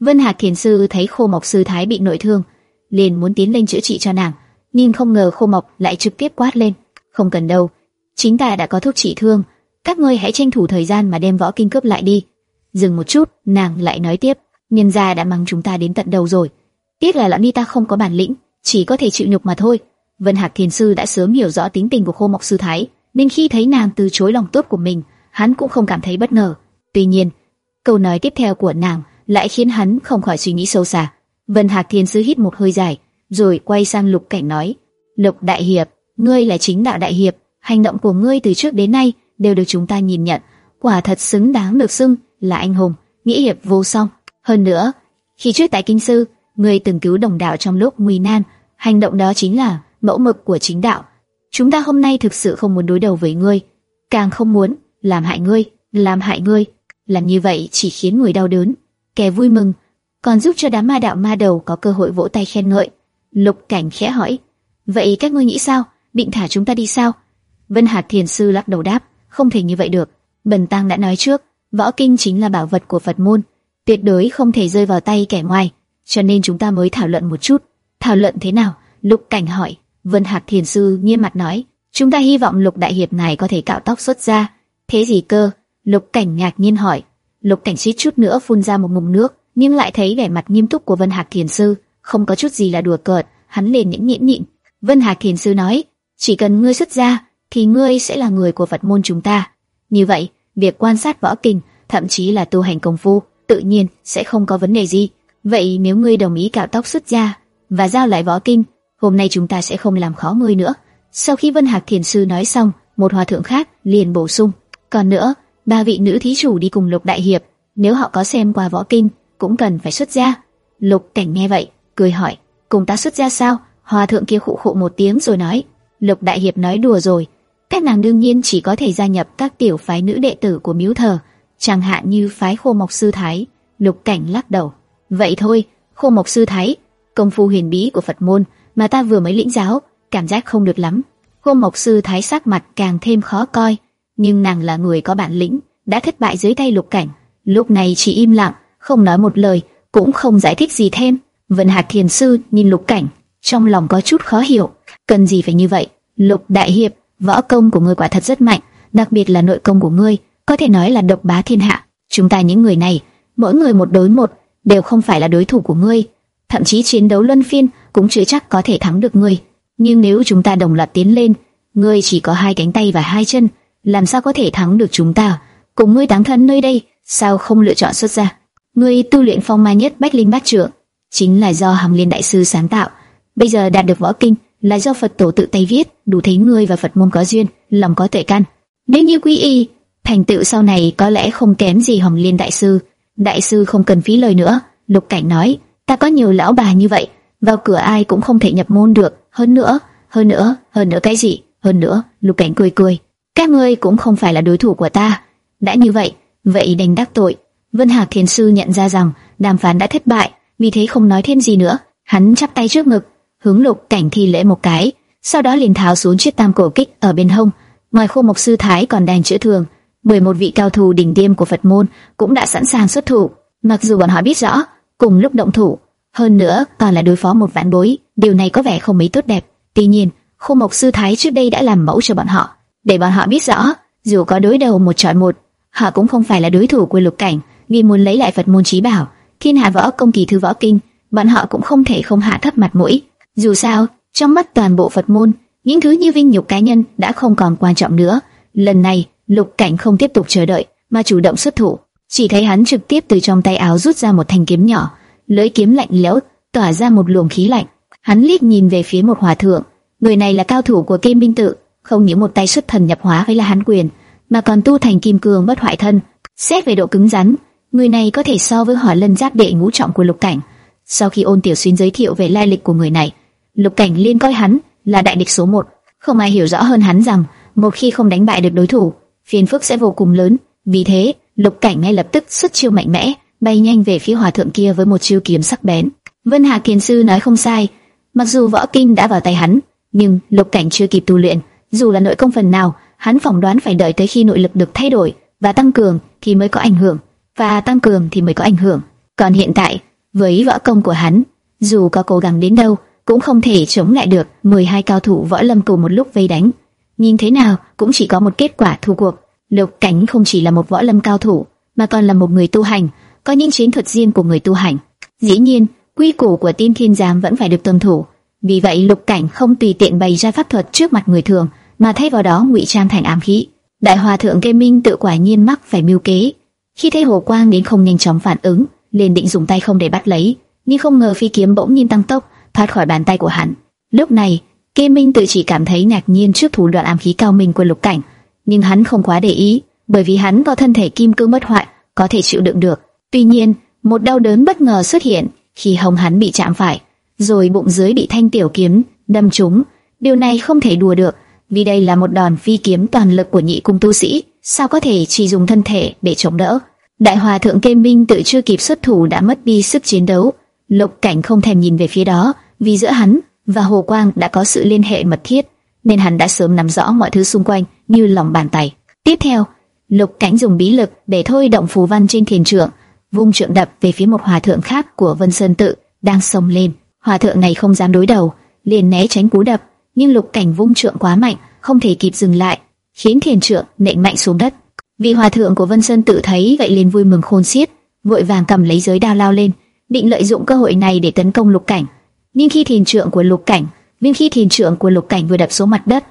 Vân Hạc Thiền sư thấy Khô Mộc sư thái bị nội thương, liền muốn tiến lên chữa trị cho nàng, nhưng không ngờ Khô Mộc lại trực tiếp quát lên, "Không cần đâu, chính ta đã có thuốc trị thương, các ngươi hãy tranh thủ thời gian mà đem võ kinh cướp lại đi." Dừng một chút, nàng lại nói tiếp, "Nhân gia đã mang chúng ta đến tận đầu rồi, tiếc là lão ni ta không có bản lĩnh, chỉ có thể chịu nhục mà thôi." Vân Hạc Thiền sư đã sớm hiểu rõ tính tình của Khô Mộc sư thái, nên khi thấy nàng từ chối lòng tốt của mình, hắn cũng không cảm thấy bất ngờ. Tuy nhiên, câu nói tiếp theo của nàng lại khiến hắn không khỏi suy nghĩ sâu xa. Vân Hạc Thiên Sứ hít một hơi dài, rồi quay sang Lục Cảnh nói: "Lục Đại Hiệp, ngươi là chính đạo đại hiệp, hành động của ngươi từ trước đến nay đều được chúng ta nhìn nhận, quả thật xứng đáng được xưng là anh hùng, nghĩa hiệp vô song. Hơn nữa, khi trước tại kinh sư, ngươi từng cứu đồng đạo trong lúc nguy nan, hành động đó chính là mẫu mực của chính đạo. Chúng ta hôm nay thực sự không muốn đối đầu với ngươi, càng không muốn làm hại ngươi, làm hại ngươi, làm như vậy chỉ khiến người đau đớn." Kẻ vui mừng, còn giúp cho đám ma đạo ma đầu có cơ hội vỗ tay khen ngợi. Lục Cảnh khẽ hỏi, vậy các ngươi nghĩ sao? Định thả chúng ta đi sao? Vân Hạt Thiền sư lắc đầu đáp, không thể như vậy được. Bần tăng đã nói trước, võ kinh chính là bảo vật của Phật môn, tuyệt đối không thể rơi vào tay kẻ ngoài, cho nên chúng ta mới thảo luận một chút. Thảo luận thế nào? Lục Cảnh hỏi. Vân Hạc Thiền sư nghiêm mặt nói, chúng ta hy vọng Lục Đại Hiệp này có thể cạo tóc xuất ra. Thế gì cơ? Lục Cảnh ngạc nhiên hỏi. Lục Cảnh suýt chút nữa phun ra một ngụm nước, nhưng lại thấy vẻ mặt nghiêm túc của Vân Hạc Thiền sư, không có chút gì là đùa cợt, hắn liền nhẫn nhịn nhịn. Vân Hạc Thiền sư nói, chỉ cần ngươi xuất gia, thì ngươi sẽ là người của Phật môn chúng ta. Như vậy, việc quan sát võ kinh, thậm chí là tu hành công phu, tự nhiên sẽ không có vấn đề gì. Vậy nếu ngươi đồng ý cạo tóc xuất gia và giao lại võ kinh, hôm nay chúng ta sẽ không làm khó ngươi nữa. Sau khi Vân Hạc Thiền sư nói xong, một hòa thượng khác liền bổ sung, còn nữa, ba vị nữ thí chủ đi cùng Lục Đại Hiệp, nếu họ có xem qua võ kinh, cũng cần phải xuất gia. Lục Cảnh nghe vậy, cười hỏi, cùng ta xuất gia sao? Hòa thượng kia khụ khụ một tiếng rồi nói, Lục Đại Hiệp nói đùa rồi, các nàng đương nhiên chỉ có thể gia nhập các tiểu phái nữ đệ tử của miếu thờ, chẳng hạn như phái Khô Mộc Sư Thái. Lục Cảnh lắc đầu, vậy thôi, Khô Mộc Sư Thái, công phu huyền bí của Phật môn mà ta vừa mới lĩnh giáo, cảm giác không được lắm. Khô Mộc Sư Thái sắc mặt càng thêm khó coi, nhưng nàng là người có bản lĩnh, đã thất bại dưới tay Lục Cảnh, lúc này chỉ im lặng, không nói một lời, cũng không giải thích gì thêm. Vân Hạc Thiền sư nhìn Lục Cảnh, trong lòng có chút khó hiểu, cần gì phải như vậy? Lục Đại Hiệp, võ công của ngươi quả thật rất mạnh, đặc biệt là nội công của ngươi, có thể nói là độc bá thiên hạ. Chúng ta những người này, mỗi người một đối một, đều không phải là đối thủ của ngươi, thậm chí chiến đấu luân phiên cũng chưa chắc có thể thắng được ngươi. Nhưng nếu chúng ta đồng loạt tiến lên, ngươi chỉ có hai cánh tay và hai chân, làm sao có thể thắng được chúng ta? Cùng ngươi táng thân nơi đây, sao không lựa chọn xuất gia? Ngươi tu luyện phong ma nhất bách linh bát trượng, chính là do Hàm Liên đại sư sáng tạo. Bây giờ đạt được võ kinh là do Phật tổ tự tay viết, đủ thấy ngươi và Phật môn có duyên, lòng có tuệ căn. Nếu như quý y, thành tựu sau này có lẽ không kém gì Hồng Liên đại sư. Đại sư không cần phí lời nữa. Lục Cảnh nói, ta có nhiều lão bà như vậy, vào cửa ai cũng không thể nhập môn được. Hơn nữa, hơn nữa, hơn nữa cái gì? Hơn nữa, Lục Cảnh cười cười, các ngươi cũng không phải là đối thủ của ta. Đã như vậy, vậy đành đắc tội. Vân Hạc Thiền sư nhận ra rằng đàm phán đã thất bại, vì thế không nói thêm gì nữa. Hắn chắp tay trước ngực, hướng Lục Cảnh thi lễ một cái, sau đó liền tháo xuống chiếc tam cổ kích ở bên hông. Ngoài khu mộc sư thái còn đang chữa thương, 11 vị cao thủ đỉnh tiêm của Phật môn cũng đã sẵn sàng xuất thủ. Mặc dù bọn họ biết rõ, cùng lúc động thủ, hơn nữa còn là đối phó một vạn bối, điều này có vẻ không mấy tốt đẹp. Tuy nhiên, khu mộc sư thái trước đây đã làm mẫu cho bọn họ, để bọn họ biết rõ, dù có đối đầu một chọi một, họ cũng không phải là đối thủ của Lục Cảnh, vì muốn lấy lại Phật môn trí bảo, thiên hạ võ công kỳ thư võ kinh, bọn họ cũng không thể không hạ thấp mặt mũi. Dù sao, trong mắt toàn bộ Phật môn, những thứ như vinh nhục cá nhân đã không còn quan trọng nữa. Lần này, Lục Cảnh không tiếp tục chờ đợi, mà chủ động xuất thủ. Chỉ thấy hắn trực tiếp từ trong tay áo rút ra một thanh kiếm nhỏ, lưỡi kiếm lạnh lẽo, tỏa ra một luồng khí lạnh. Hắn liếc nhìn về phía một hòa thượng, người này là cao thủ của Kim Minh Tự, không những một tay xuất thần nhập hóa với là hắn quyền, mà còn tu thành kim cương bất hoại thân. Xét về độ cứng rắn, người này có thể so với hỏa lân giáp đệ ngũ trọng của Lục Cảnh. Sau khi ôn tiểu xuyên giới thiệu về lai lịch của người này, Lục Cảnh liên coi hắn là đại địch số một. Không ai hiểu rõ hơn hắn rằng một khi không đánh bại được đối thủ, phiền phức sẽ vô cùng lớn. Vì thế, Lục Cảnh ngay lập tức xuất chiêu mạnh mẽ, bay nhanh về phía hòa thượng kia với một chiêu kiếm sắc bén. Vân Hà Kiền sư nói không sai, mặc dù võ kinh đã vào tay hắn, nhưng Lục Cảnh chưa kịp tu luyện, dù là nội công phần nào, hắn phỏng đoán phải đợi tới khi nội lực được thay đổi và tăng cường thì mới có ảnh hưởng, và tăng cường thì mới có ảnh hưởng. Còn hiện tại, với võ công của hắn, dù có cố gắng đến đâu, cũng không thể chống lại được 12 cao thủ võ lâm cùng một lúc vây đánh. Nhìn thế nào cũng chỉ có một kết quả thua cuộc. Lục Cảnh không chỉ là một võ lâm cao thủ, mà còn là một người tu hành, có những chiến thuật riêng của người tu hành. Dĩ nhiên, quy củ của Tiên Thiên Giám vẫn phải được tuân thủ. Vì vậy, Lục Cảnh không tùy tiện bày ra pháp thuật trước mặt người thường, mà thay vào đó ngụy trang thành ám khí. Đại hòa thượng Kê Minh tự quả nhiên mắc phải mưu kế. Khi thấy Hồ Quang đến không nhanh chóng phản ứng, liền định dùng tay không để bắt lấy, nhưng không ngờ phi kiếm bỗng nhiên tăng tốc, thoát khỏi bàn tay của hắn. Lúc này, Kê Minh tự chỉ cảm thấy ngạc nhiên trước thủ đoạn ám khí cao minh của Lục Cảnh, nhưng hắn không quá để ý, bởi vì hắn có thân thể kim cương bất hoại, có thể chịu đựng được. Tuy nhiên, một đau đớn bất ngờ xuất hiện khi hồng hắn bị chạm phải, rồi bụng dưới bị thanh tiểu kiếm đâm trúng. Điều này không thể đùa được, vì đây là một đòn phi kiếm toàn lực của nhị cung tu sĩ, sao có thể chỉ dùng thân thể để chống đỡ? Đại hòa thượng Kê Minh tự chưa kịp xuất thủ đã mất đi sức chiến đấu. Lục Cảnh không thèm nhìn về phía đó, vì giữa hắn và Hồ Quang đã có sự liên hệ mật thiết, nên hắn đã sớm nắm rõ mọi thứ xung quanh như lòng bàn tay. Tiếp theo, Lục Cảnh dùng bí lực để thôi động phù văn trên thiền trượng, vung trượng đập về phía một hòa thượng khác của Vân Sơn tự đang xông lên. Hòa thượng này không dám đối đầu, liền né tránh cú đập, nhưng Lục Cảnh vung trượng quá mạnh, không thể kịp dừng lại, khiến thiền trượng nện mạnh xuống đất. Vị hòa thượng của Vân Sơn tự thấy vậy liền vui mừng khôn xiết, vội vàng cầm lấy giới đao lao lên, định lợi dụng cơ hội này để tấn công Lục Cảnh. Nhưng khi thiền trượng của Lục Cảnh, nhưng khi thiền trượng của Lục Cảnh vừa đập xuống mặt đất,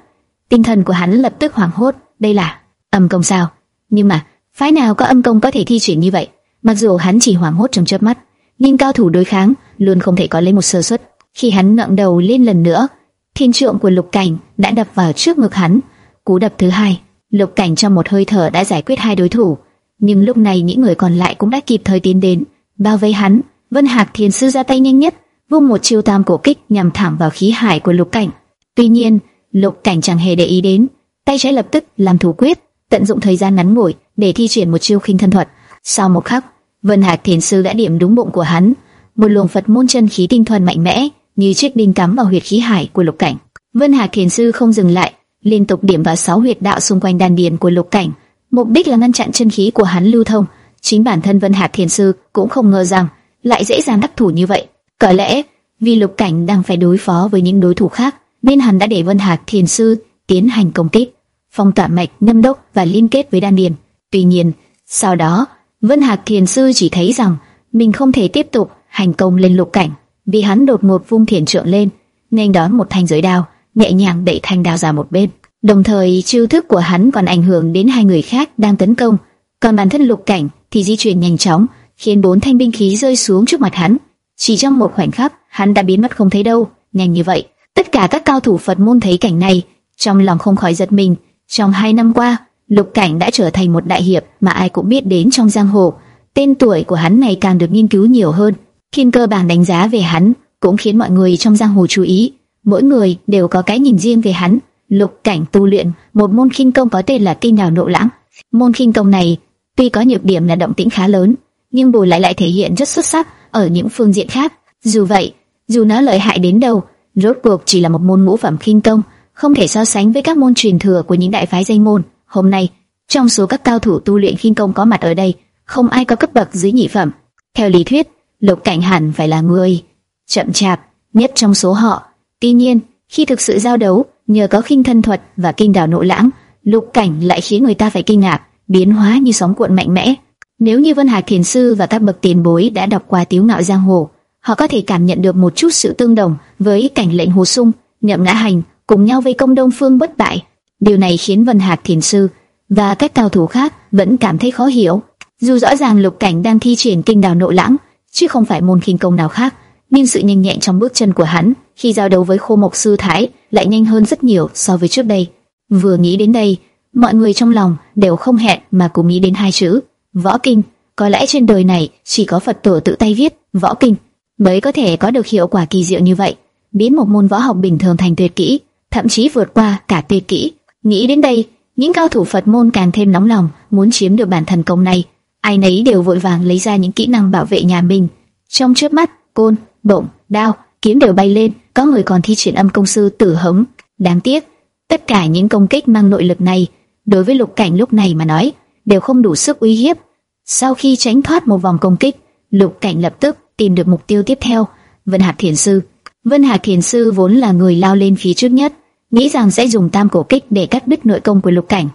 tinh thần của hắn lập tức hoảng hốt, đây là âm công sao? Nhưng mà, phái nào có âm công có thể thi triển như vậy? Mặc dù hắn chỉ hoảng hốt trong chớp mắt, nhưng cao thủ đối kháng luôn không thể có lấy một sơ suất. Khi hắn ngẩng đầu lên lần nữa, thiên trượng của Lục Cảnh đã đập vào trước ngực hắn. Cú đập thứ hai, Lục Cảnh trong một hơi thở đã giải quyết hai đối thủ, nhưng lúc này những người còn lại cũng đã kịp thời tiến đến, bao vây hắn. Vân Hạc thiên sư ra tay nhanh nhất, vung một chiêu tam cổ kích nhằm thẳng vào khí hải của Lục Cảnh. Tuy nhiên, Lục Cảnh chẳng hề để ý đến, tay trái lập tức làm thủ quyết, tận dụng thời gian ngắn ngủi để thi triển một chiêu khinh thân thuật. Sau một khắc, Vân Hạc Thiền sư đã điểm đúng bụng của hắn, một luồng Phật môn chân khí tinh thuần mạnh mẽ, như chiếc đinh cắm vào huyệt khí hải của Lục Cảnh. Vân Hạc Thiền sư không dừng lại, liên tục điểm vào sáu huyệt đạo xung quanh đan điền của Lục Cảnh, mục đích là ngăn chặn chân khí của hắn lưu thông. Chính bản thân Vân Hạc Thiền sư cũng không ngờ rằng lại dễ dàng đắc thủ như vậy. Có lẽ vì Lục Cảnh đang phải đối phó với những đối thủ khác, nên hắn đã để Vân Hạc Thiền sư tiến hành công kích, phong tỏa mạch, nhâm đốc và liên kết với đan điền. Tuy nhiên, sau đó, Vân Hạc Thiền sư chỉ thấy rằng mình không thể tiếp tục hành công lên Lục Cảnh, vì hắn đột ngột vung thiền trượng lên, nên đón một thanh giới đao, nhẹ nhàng đẩy thanh đao ra một bên. Đồng thời, chiêu thức của hắn còn ảnh hưởng đến hai người khác đang tấn công, còn bản thân Lục Cảnh thì di chuyển nhanh chóng, khiến bốn thanh binh khí rơi xuống trước mặt hắn. Chỉ trong một khoảnh khắc, hắn đã biến mất không thấy đâu. Nhanh như vậy, tất cả các cao thủ Phật môn thấy cảnh này, trong lòng không khỏi giật mình. Trong hai năm qua, Lục Cảnh đã trở thành một đại hiệp mà ai cũng biết đến trong giang hồ. Tên tuổi của hắn ngày càng được nghiên cứu nhiều hơn. Khiên cơ bản đánh giá về hắn cũng khiến mọi người trong giang hồ chú ý. Mỗi người đều có cái nhìn riêng về hắn. Lục Cảnh tu luyện một môn khinh công có tên là Kinh Đào Nộ Lãng. Môn khinh công này tuy có nhược điểm là động tĩnh khá lớn, nhưng bù lại lại thể hiện rất xuất sắc ở những phương diện khác. Dù vậy, dù nó lợi hại đến đâu, rốt cuộc chỉ là một môn ngũ phẩm khinh công, không thể so sánh với các môn truyền thừa của những đại phái danh môn. Hôm nay, trong số các cao thủ tu luyện khinh công có mặt ở đây, không ai có cấp bậc dưới nhị phẩm. Theo lý thuyết, Lục Cảnh hẳn phải là người chậm chạp nhất trong số họ. Tuy nhiên, khi thực sự giao đấu, nhờ có khinh thân thuật và kinh đảo nội lãng, Lục Cảnh lại khiến người ta phải kinh ngạc, biến hóa như sóng cuộn mạnh mẽ. Nếu như Vân Hà Thiền sư và các bậc tiền bối đã đọc qua Tiếu Ngạo Giang Hồ, họ có thể cảm nhận được một chút sự tương đồng với cảnh lệnh Hồ Sung, Nhậm Ngã Hành cùng nhau vây công Đông Phương bất bại. Điều này khiến Vân Hạc Thiền sư và các cao thủ khác vẫn cảm thấy khó hiểu. Dù rõ ràng Lục Cảnh đang thi triển kinh đào nội lãng, chứ không phải môn khinh công nào khác, nhưng sự nhanh nhẹn trong bước chân của hắn khi giao đấu với Khô Mộc Sư Thái lại nhanh hơn rất nhiều so với trước đây. Vừa nghĩ đến đây, mọi người trong lòng đều không hẹn mà cùng nghĩ đến hai chữ võ kinh. Có lẽ trên đời này chỉ có Phật tổ tự tay viết võ kinh mới có thể có được hiệu quả kỳ diệu như vậy, biến một môn võ học bình thường thành tuyệt kỹ, thậm chí vượt qua cả tuyệt kỹ. Nghĩ đến đây, những cao thủ Phật môn càng thêm nóng lòng muốn chiếm được bản thần công này. Ai nấy đều vội vàng lấy ra những kỹ năng bảo vệ nhà mình. Trong chớp mắt, côn, bổng, đao, kiếm đều bay lên, có người còn thi triển âm công sư tử hống. Đáng tiếc, tất cả những công kích mang nội lực này, đối với lục cảnh lúc này mà nói, đều không đủ sức uy hiếp. Sau khi tránh thoát một vòng công kích, Lục Cảnh lập tức tìm được mục tiêu tiếp theo, Vân Hạc Thiền Sư. Vân Hạc Thiền Sư vốn là người lao lên phía trước nhất, nghĩ rằng sẽ dùng tam cổ kích để cắt đứt nội công của Lục Cảnh,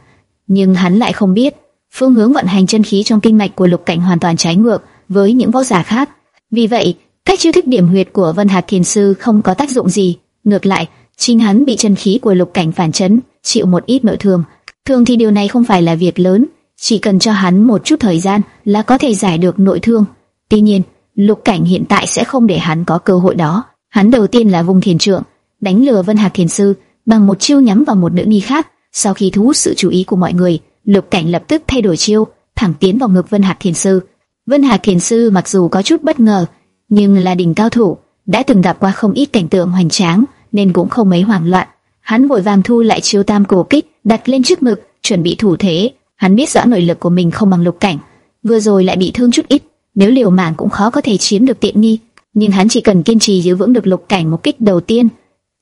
nhưng hắn lại không biết phương hướng vận hành chân khí trong kinh mạch của Lục Cảnh hoàn toàn trái ngược với những võ giả khác. Vì vậy, cách chiêu thức điểm huyệt của Vân Hạc Thiền Sư không có tác dụng gì, ngược lại, chính hắn bị chân khí của Lục Cảnh phản chấn, chịu một ít nội thương. Thường thì điều này không phải là việc lớn, chỉ cần cho hắn một chút thời gian là có thể giải được nội thương. Tuy nhiên, Lục Cảnh hiện tại sẽ không để hắn có cơ hội đó. Hắn đầu tiên là vùng thiền trượng, đánh lừa Vân Hạc Thiền Sư bằng một chiêu nhắm vào một nữ nhi khác. Sau khi thu hút sự chú ý của mọi người, Lục Cảnh lập tức thay đổi chiêu, thẳng tiến vào ngực Vân Hạc Thiền Sư. Vân Hạc Thiền Sư mặc dù có chút bất ngờ, nhưng là đỉnh cao thủ, đã từng gặp qua không ít cảnh tượng hoành tráng, nên cũng không mấy hoảng loạn. Hắn vội vàng thu lại chiêu tam cổ kích, đặt lên trước ngực, chuẩn bị thủ thế. Hắn biết rõ nội lực của mình không bằng Lục Cảnh, vừa rồi lại bị thương chút ít, nếu liều mạng cũng khó có thể chiếm được tiện nghi. Nhưng hắn chỉ cần kiên trì giữ vững được Lục Cảnh một kích đầu tiên,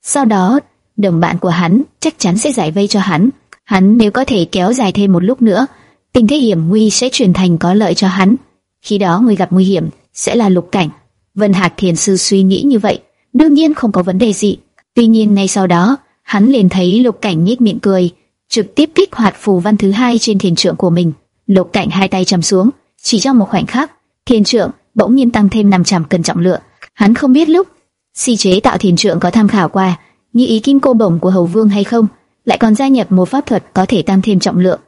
sau đó đồng bạn của hắn chắc chắn sẽ giải vây cho hắn. Hắn nếu có thể kéo dài thêm một lúc nữa, tình thế hiểm nguy sẽ chuyển thành có lợi cho hắn. Khi đó người gặp nguy hiểm sẽ là Lục Cảnh. Vân Hạc Thiền sư suy nghĩ như vậy, đương nhiên không có vấn đề gì. Tuy nhiên ngay sau đó, hắn liền thấy Lục Cảnh nhếch miệng cười, trực tiếp kích hoạt phù văn thứ hai trên thiền trượng của mình. Lục Cảnh hai tay chầm xuống, chỉ trong một khoảnh khắc, thiền trượng bỗng nhiên tăng thêm 500 cân trọng lượng. Hắn không biết lúc si chế tạo thiền trượng có tham khảo qua như ý kim cô bổng của hầu vương hay không, lại còn gia nhập một pháp thuật có thể tăng thêm trọng lượng.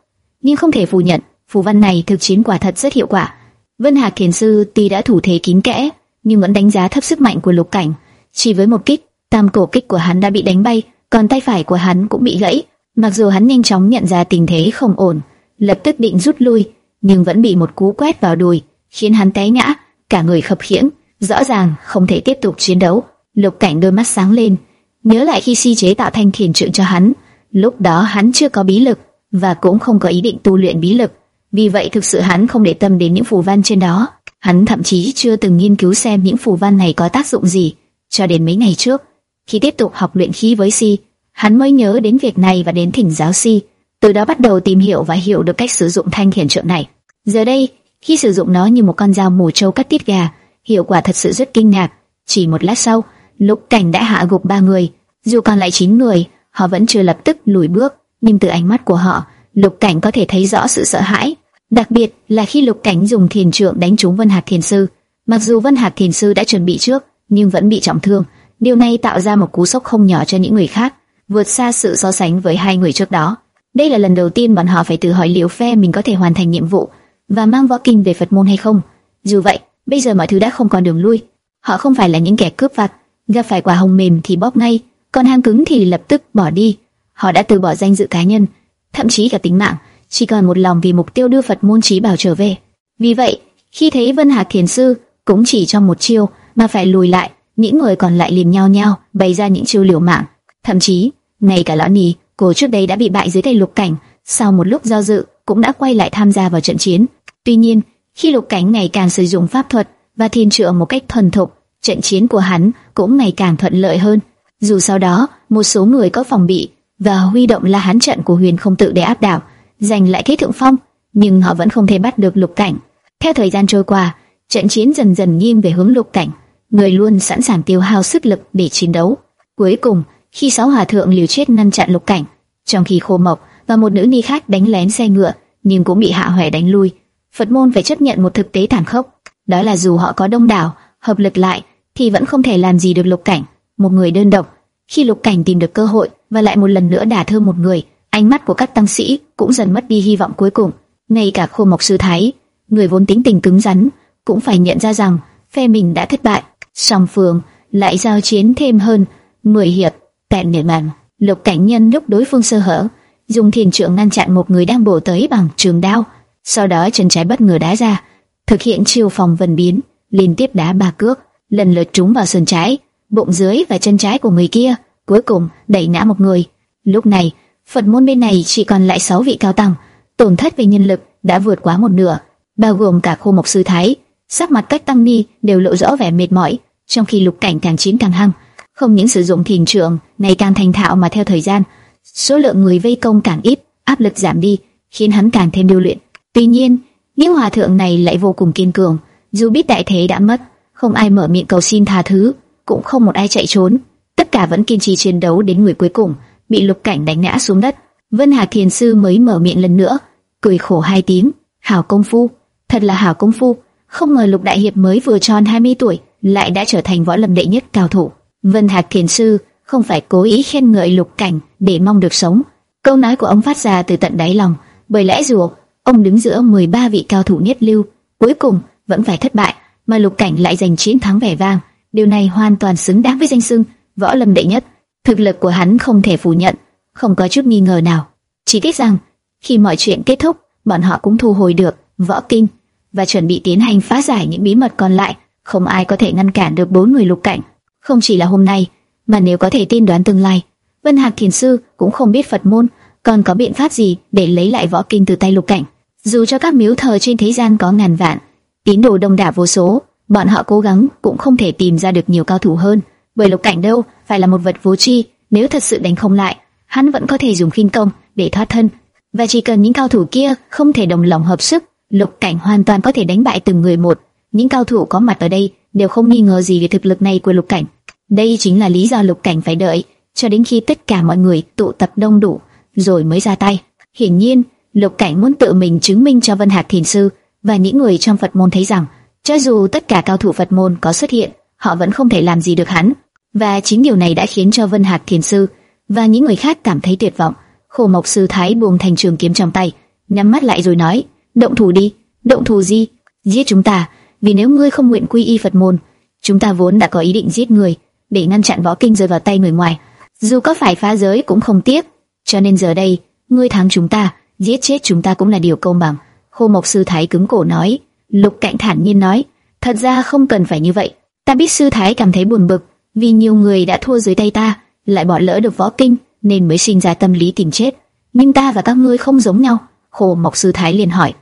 Nhưng không thể phủ nhận, phù văn này thực chiến quả thật rất hiệu quả. Vân Hạc Thiền sư tuy đã thủ thế kín kẽ, nhưng vẫn đánh giá thấp sức mạnh của Lục Cảnh. Chỉ với một kích, tam cổ kích của hắn đã bị đánh bay, còn tay phải của hắn cũng bị gãy. Mặc dù hắn nhanh chóng nhận ra tình thế không ổn, lập tức định rút lui, nhưng vẫn bị một cú quét vào đùi, khiến hắn té ngã, cả người khập khiễng, rõ ràng không thể tiếp tục chiến đấu. Lục Cảnh đôi mắt sáng lên, nhớ lại khi si chế tạo thanh thiền trượng cho hắn, lúc đó hắn chưa có bí lực và cũng không có ý định tu luyện bí lực, vì vậy thực sự hắn không để tâm đến những phù văn trên đó. Hắn thậm chí chưa từng nghiên cứu xem những phù văn này có tác dụng gì, cho đến mấy ngày trước, khi tiếp tục học luyện khí với Si, hắn mới nhớ đến việc này và đến thỉnh giáo Si, từ đó bắt đầu tìm hiểu và hiểu được cách sử dụng thanh thiền trượng này. Giờ đây, khi sử dụng nó như một con dao mổ trâu cắt tiết gà, hiệu quả thật sự rất kinh ngạc. Chỉ một lát sau, Lục Cảnh đã hạ gục ba người, dù còn lại chín người, họ vẫn chưa lập tức lùi bước, nhưng từ ánh mắt của họ, Lục Cảnh có thể thấy rõ sự sợ hãi, đặc biệt là khi Lục Cảnh dùng thiền trượng đánh trúng Vân Hạc Thiền sư. Mặc dù Vân Hạc Thiền sư đã chuẩn bị trước, nhưng vẫn bị trọng thương. Điều này tạo ra một cú sốc không nhỏ cho những người khác, vượt xa sự so sánh với hai người trước đó. Đây là lần đầu tiên bọn họ phải tự hỏi liệu phe mình có thể hoàn thành nhiệm vụ và mang võ kinh về Phật môn hay không. Dù vậy, bây giờ mọi thứ đã không còn đường lui. Họ không phải là những kẻ cướp vặt, gặp phải quả hồng mềm thì bóp ngay, còn hang cứng thì lập tức bỏ đi. Họ đã từ bỏ danh dự cá nhân, thậm chí cả tính mạng, chỉ còn một lòng vì mục tiêu đưa Phật môn trí bảo trở về. Vì vậy, khi thấy Vân Hạc Thiền sư cũng chỉ trong một chiêu mà phải lùi lại, những người còn lại liền nhau nhau bày ra những chiêu liều mạng. Thậm chí, ngay cả lão nì, cô trước đây đã bị bại dưới tay lục cảnh, sau một lúc do dự cũng đã quay lại tham gia vào trận chiến. Tuy nhiên, khi lục cảnh ngày càng sử dụng pháp thuật và thiên trượng một cách thuần thục, trận chiến của hắn cũng ngày càng thuận lợi hơn. Dù sau đó, một số người có phòng bị và huy động la hán trận của huyền không tự để áp đảo, giành lại thế thượng phong, nhưng họ vẫn không thể bắt được lục cảnh. Theo thời gian trôi qua, trận chiến dần dần nghiêng về hướng lục cảnh, người luôn sẵn sàng tiêu hao sức lực để chiến đấu. Cuối cùng, khi sáu hòa thượng liều chết ngăn chặn lục cảnh, trong khi khô mộc và một nữ ni khác đánh lén xe ngựa, nhưng cũng bị hạ hoè đánh lui. Phật môn phải chấp nhận một thực tế thảm khốc, đó là dù họ có đông đảo, hợp lực lại, thì vẫn không thể làm gì được lục cảnh, một người đơn độc. Khi lục cảnh tìm được cơ hội và lại một lần nữa đả thương một người, ánh mắt của các tăng sĩ cũng dần mất đi hy vọng cuối cùng. Ngay cả khô mộc sư thái, người vốn tính tình cứng rắn, cũng phải nhận ra rằng phe mình đã thất bại. Song phương lại giao chiến thêm hơn 10 hiệp, tẹn nửa màn. Lục cảnh nhân lúc đối phương sơ hở, dùng thiền trượng ngăn chặn một người đang bổ tới bằng trường đao, sau đó chân trái bất ngờ đá ra, thực hiện chiêu phòng vần biến, liên tiếp đá ba cước, lần lượt trúng vào sườn trái, bụng dưới và chân trái của người kia, cuối cùng đẩy ngã một người. Lúc này, Phật môn bên này chỉ còn lại 6 vị cao tăng, tổn thất về nhân lực đã vượt quá một nửa, bao gồm cả khô mộc sư thái. Sắc mặt các tăng ni đều lộ rõ vẻ mệt mỏi, trong khi lục cảnh càng chiến càng hăng, không những sử dụng thiền trường ngày càng thành thạo mà theo thời gian, số lượng người vây công càng ít, áp lực giảm đi, khiến hắn càng thêm điêu luyện. Tuy nhiên, những hòa thượng này lại vô cùng kiên cường, Dù biết đại thế đã mất, không ai mở miệng cầu xin tha thứ, cũng không một ai chạy trốn, tất cả vẫn kiên trì chiến đấu đến người cuối cùng, bị Lục Cảnh đánh ngã xuống đất. Vân Hà Thiền sư mới mở miệng lần nữa, cười khổ hai tiếng, "Hảo công phu, thật là hảo công phu." Không ngờ Lục Đại Hiệp mới vừa tròn 20 tuổi, lại đã trở thành võ lâm đệ nhất cao thủ. Vân Hạc Thiền sư không phải cố ý khen ngợi Lục Cảnh để mong được sống. Câu nói của ông phát ra từ tận đáy lòng, bởi lẽ dù ông đứng giữa 13 vị cao thủ nhất lưu, cuối cùng vẫn phải thất bại, mà Lục Cảnh lại giành chiến thắng vẻ vang. Điều này hoàn toàn xứng đáng với danh xưng võ lâm đệ nhất. Thực lực của hắn không thể phủ nhận, không có chút nghi ngờ nào. Chỉ tiếc rằng, khi mọi chuyện kết thúc, bọn họ cũng thu hồi được võ kinh và chuẩn bị tiến hành phá giải những bí mật còn lại. Không ai có thể ngăn cản được bốn người lục cảnh. Không chỉ là hôm nay, mà nếu có thể tiên đoán tương lai, Vân Hạc Thiền sư cũng không biết Phật môn còn có biện pháp gì để lấy lại võ kinh từ tay lục cảnh. Dù cho các miếu thờ trên thế gian có ngàn vạn, tín đồ đông đảo vô số, bọn họ cố gắng cũng không thể tìm ra được nhiều cao thủ hơn. Bởi lục cảnh đâu phải là một vật vô tri, nếu thật sự đánh không lại, hắn vẫn có thể dùng khinh công để thoát thân. Và chỉ cần những cao thủ kia không thể đồng lòng hợp sức, lục cảnh hoàn toàn có thể đánh bại từng người một. Những cao thủ có mặt ở đây đều không nghi ngờ gì về thực lực này của lục cảnh. Đây chính là lý do lục cảnh phải đợi cho đến khi tất cả mọi người tụ tập đông đủ rồi mới ra tay. Hiển nhiên, lục cảnh muốn tự mình chứng minh cho Vân Hạc Thiền sư và những người trong Phật môn thấy rằng, cho dù tất cả cao thủ Phật môn có xuất hiện, họ vẫn không thể làm gì được hắn. Và chính điều này đã khiến cho Vân Hạc Thiền sư và những người khác cảm thấy tuyệt vọng. Khổ Mộc sư thái buông thành trường kiếm trong tay, nhắm mắt lại rồi nói: "Động thủ đi, động thủ gì? Giết chúng ta, vì nếu ngươi không nguyện quy y Phật môn, chúng ta vốn đã có ý định giết người để ngăn chặn võ kinh rơi vào tay người ngoài. Dù có phải phá giới cũng không tiếc, cho nên giờ đây, ngươi thắng chúng ta, giết chết chúng ta cũng là điều công bằng." Khô Mộc sư thái cứng cổ nói. Lục Cạnh thản nhiên nói: "Thật ra không cần phải như vậy. Ta biết sư thái cảm thấy buồn bực, vì nhiều người đã thua dưới tay ta, lại bỏ lỡ được võ kinh, nên mới sinh ra tâm lý tìm chết. Nhưng ta và các ngươi không giống nhau." Khô Mộc sư thái liền hỏi.